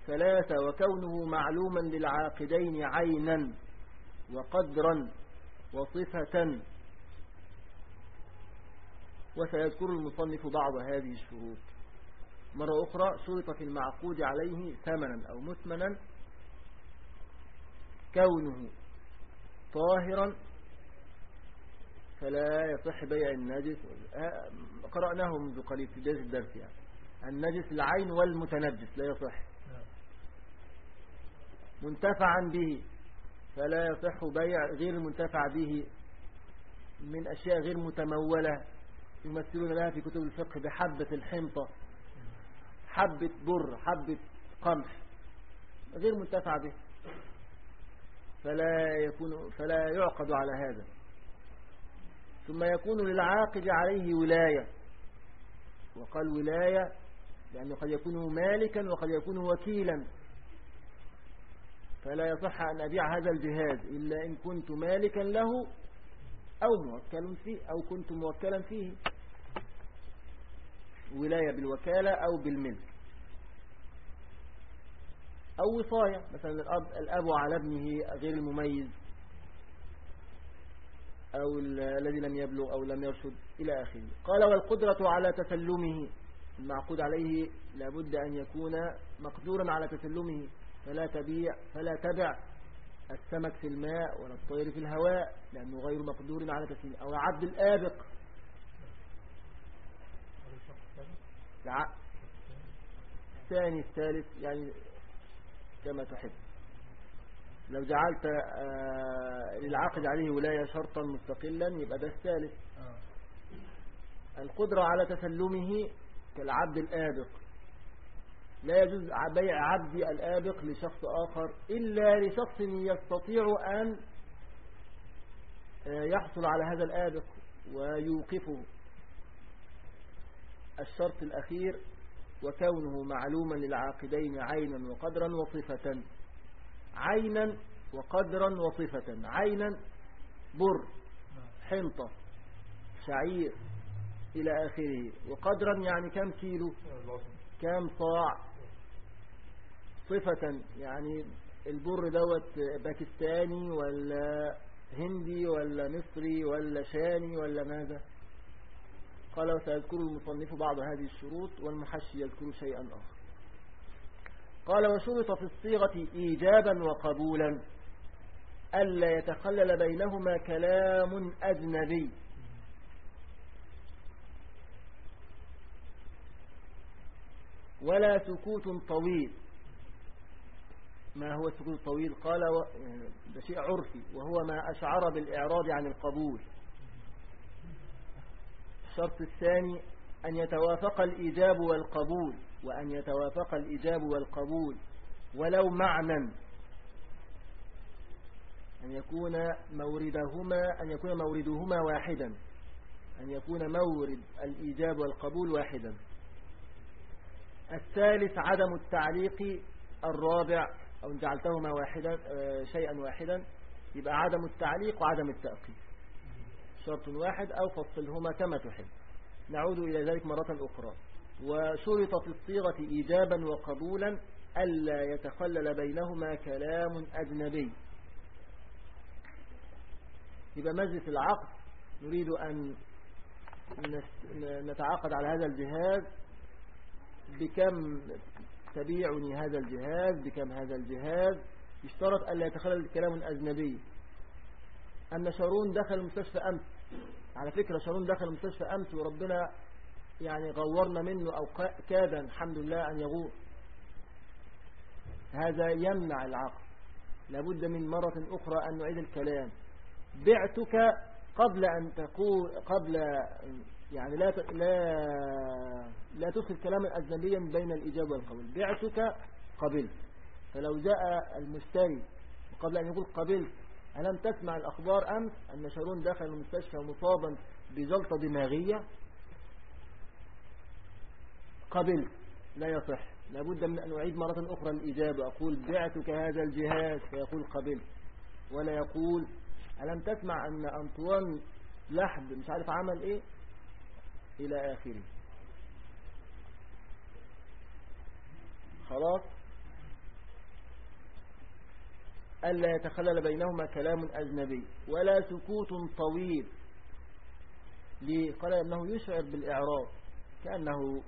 ثلاثة وكونه معلوما للعاقدين عينا وقدرا وصفة وسيذكر المصنف بعض هذه الشروط. مرة أخرى شرط في المعقود عليه ثمنا أو مثمنا كونه طاهرا فلا يصح بيع النجس. قرأناه منذ قليل في بداية الدرس يعني. النجس العين والمتنجس لا يصح. منتفعا به فلا يصح بيع غير المنتفع به من أشياء غير متمولة. يمثلون لها في كتب الفقه بحبة الحنطة حبة بر حبة قمح غير منتفع به. فلا يكون فلا يعقد على هذا. ثم يكون للعاقد عليه ولاية. وقال ولاية لأنه قد يكون مالكا وقد يكون وكيلا. فلا يصح أن أبيع هذا الجهاز إلا إن كنت مالكا له أو موكل فيه أو كنت موكلا فيه. ولاية بالوكالة أو بالملك. أو وصاية مثلا الأب, الأب على ابنه غير المميز أو الذي لم يبلغ أو لم يرشد إلى آخره. قال والقدرة على تسلمه المعقود عليه لابد أن يكون مقدورا على تسلمه. فلا تبيع فلا تبع السمك في الماء ولا الطير في الهواء لأنه غير مقدور على تسليمه. أو عبد الآبق الثاني الثالث يعني كما تحب. لو جعلت آه، للعقد عليه ولاية شرطا مستقلا يبقى ده الثالث. القدرة على تسلمه كالعبد الآبق. لا يجوز بيع عبدي الآبق لشخص آخر إلا لشخص يستطيع أن آه، يحصل على هذا الآبق ويوقفه. الشرط الأخير وكونه معلوما للعاقدين عينا وقدرا وصفة. عينا وقدرا وصفة. عينا بر حنطة شعير إلى آخره. وقدرا يعني كم كيلو؟ كم صاع؟ صفة يعني البر دوت باكستاني ولا هندي ولا مصري ولا شامي ولا ماذا؟ قال وسيذكر المصنف بعض هذه الشروط والمحشي يذكر شيئا آخر. قال وشرط في الصيغة إيجابا وقبولا ألا يتخلل بينهما كلام أجنبي. ولا سكوت طويل. ما هو السكوت الطويل قال ده شيء عرفي وهو ما أشعر بالإعراض عن القبول. الشرط الثاني أن يتوافق الإيجاب والقبول وأن يتوافق الإيجاب والقبول ولو معنى. أن يكون موردهما أن يكون موردهما واحدا. أن يكون مورد الإيجاب والقبول واحدا. الثالث عدم التعليق الرابع أو جعلتهما واحدا آه، شيئا واحدا يبقى عدم التعليق وعدم التأقيد شرط واحد أو فصلهما كما تحب. نعود إلى ذلك مرة أخرى. وشرط في الصيغة إيجابا وقبولا ألا يتخلل بينهما كلام أجنبي. يبقى مجلس العقد نريد أن نتعاقد على هذا الجهاز. بكم تبيعني هذا الجهاز؟ بكم هذا الجهاز؟ يشترط ألا يتخلل كلام أجنبي. أن شارون دخل المستشفى أمس. على فكرة شارون دخل المستشفى أمس وربنا يعني غورنا منه أو كاد الحمد لله أن يغور. هذا يمنع العقل. لابد من مرة أخرى أن نعيد الكلام. بعتك قبل أن تقول قبل يعني لا لا لا تدخل كلاما أجنبيا بين الإجابة والقبول. بعتك قبلت. فلو جاء المشتري قبل أن يقول قبلت ألم تسمع الأخبار أمس أن شارون دخل المستشفى مصابا بجلطة دماغية؟ قبلت لا يصح. لابد من أن أعيد مرة أخرى الإجابة. أقول بعتك هذا الجهاز فيقول قبلت ولا يقول ألم تسمع أن أنطوان لحد مش عارف عمل إيه؟ إلى آخره. خلاص؟ ألا يتخلل بينهما كلام أجنبي ولا سكوت طويل. قال أنه يشعر بالإعراض كأنه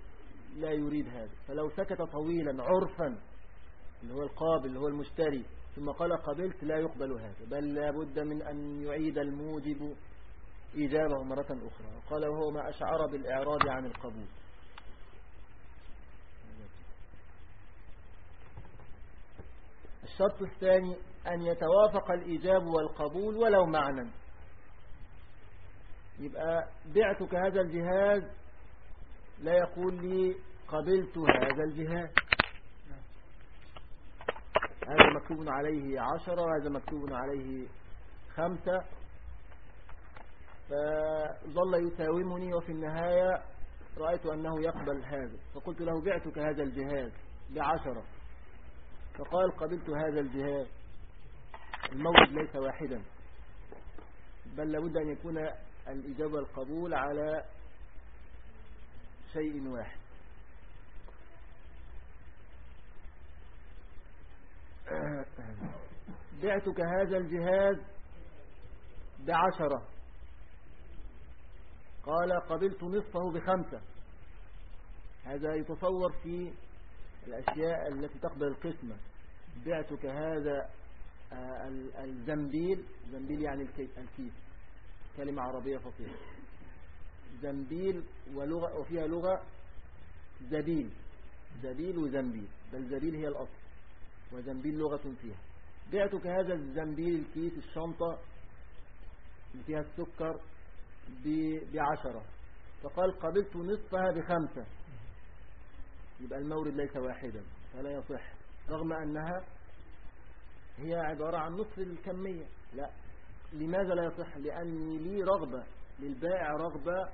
لا يريد هذا. فلو سكت طويلا عرفا اللي هو القابل اللي هو المشتري ثم قال قبلت لا يقبل هذا. بل لابد من أن يعيد الموجب إجابة مرة أخرى. قال وهو ما أشعر بالإعراض عن القبول. الشرط الثاني أن يتوافق الإجاب والقبول ولو معنى. يبقى بعتك هذا الجهاز لا يقول لي قبلت هذا الجهاز. هذا مكتوب عليه عشرة وهذا مكتوب عليه خمسة. فظل يساومني وفي النهاية رأيت أنه يقبل هذا فقلت له بعتك هذا الجهاز بعشرة. فقال قبلت هذا الجهاز المورد ليس واحدا. بل لابد أن يكون الإجابة القبول على شيء واحد. بعتك هذا الجهاز بعشرة. قال قبلت نصفه بخمسة. هذا يتصور في الأشياء التي تقبل القسمة. بعتك هذا آه، الزنبيل. زنبيل يعني الكيس. كلمة عربية فصيحة. زنبيل ولغة وفيها لغة زبيل. زبيل وزنبيل. بل زبيل هي الأصل. وزنبيل لغة فيها. بعتك هذا الزنبيل الكيس الشنطة اللي فيها السكر بعشرة. فقال قبلت نصفها بخمسة. يبقى المورد ليس واحدا فلا يصح رغم أنها هي عبارة عن نصف الكمية. لا لماذا لا يصح؟ لأني لي رغبة للبائع رغبة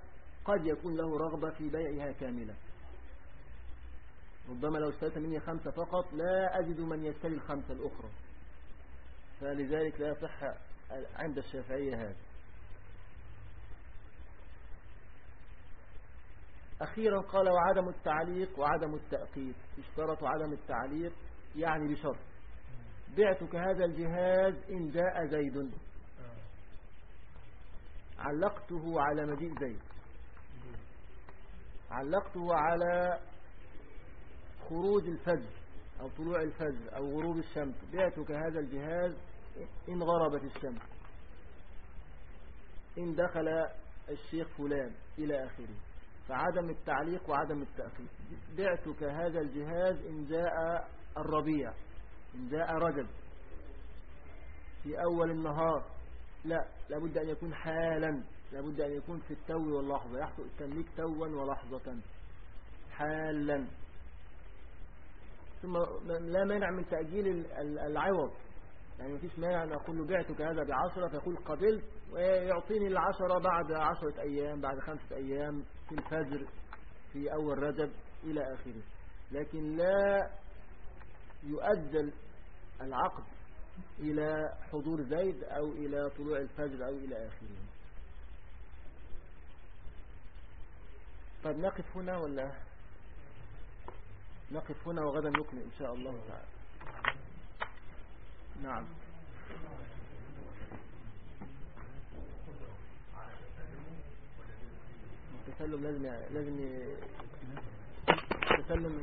قد يكون له رغبة في بيعها كاملة. ربما لو اشتريت مني خمسة فقط لا أجد من يشتري الخمسة الأخرى. فلذلك لا يصح عند الشافعية هذا. أخيرا قال وعدم التعليق وعدم التأقيد اشترط عدم التعليق يعني بشرط. بعتك هذا الجهاز إن جاء زيد. علقته على مجيء زيد. علقته على خروج الفجر أو طلوع الفجر أو غروب الشمس. بعتك هذا الجهاز إن غربت الشمس. إن دخل الشيخ فلان إلى آخره. فعدم التعليق وعدم التأخير. بعتك هذا الجهاز إن جاء الربيع إن جاء رجب. في أول النهار. لا لابد أن يكون حالا لابد أن يكون في التو واللحظة. يحصل التمليك توا ولحظة. حالا. ثم لا مانع من تأجيل العوض. يعني مفيش مانع أن أقول له بعتك هذا بعشرة فيقول قبلت ويعطيني العشرة بعد عشرة أيام بعد خمسة أيام. في الفجر في أول رجب إلى آخره. لكن لا يؤجل العقد إلى حضور زيد أو إلى طلوع الفجر أو إلى آخره. طيب نقف هنا ولا؟ نقف هنا وغدا نكمل إن شاء الله تعالى. نعم. التسلم لازم لازم التسلم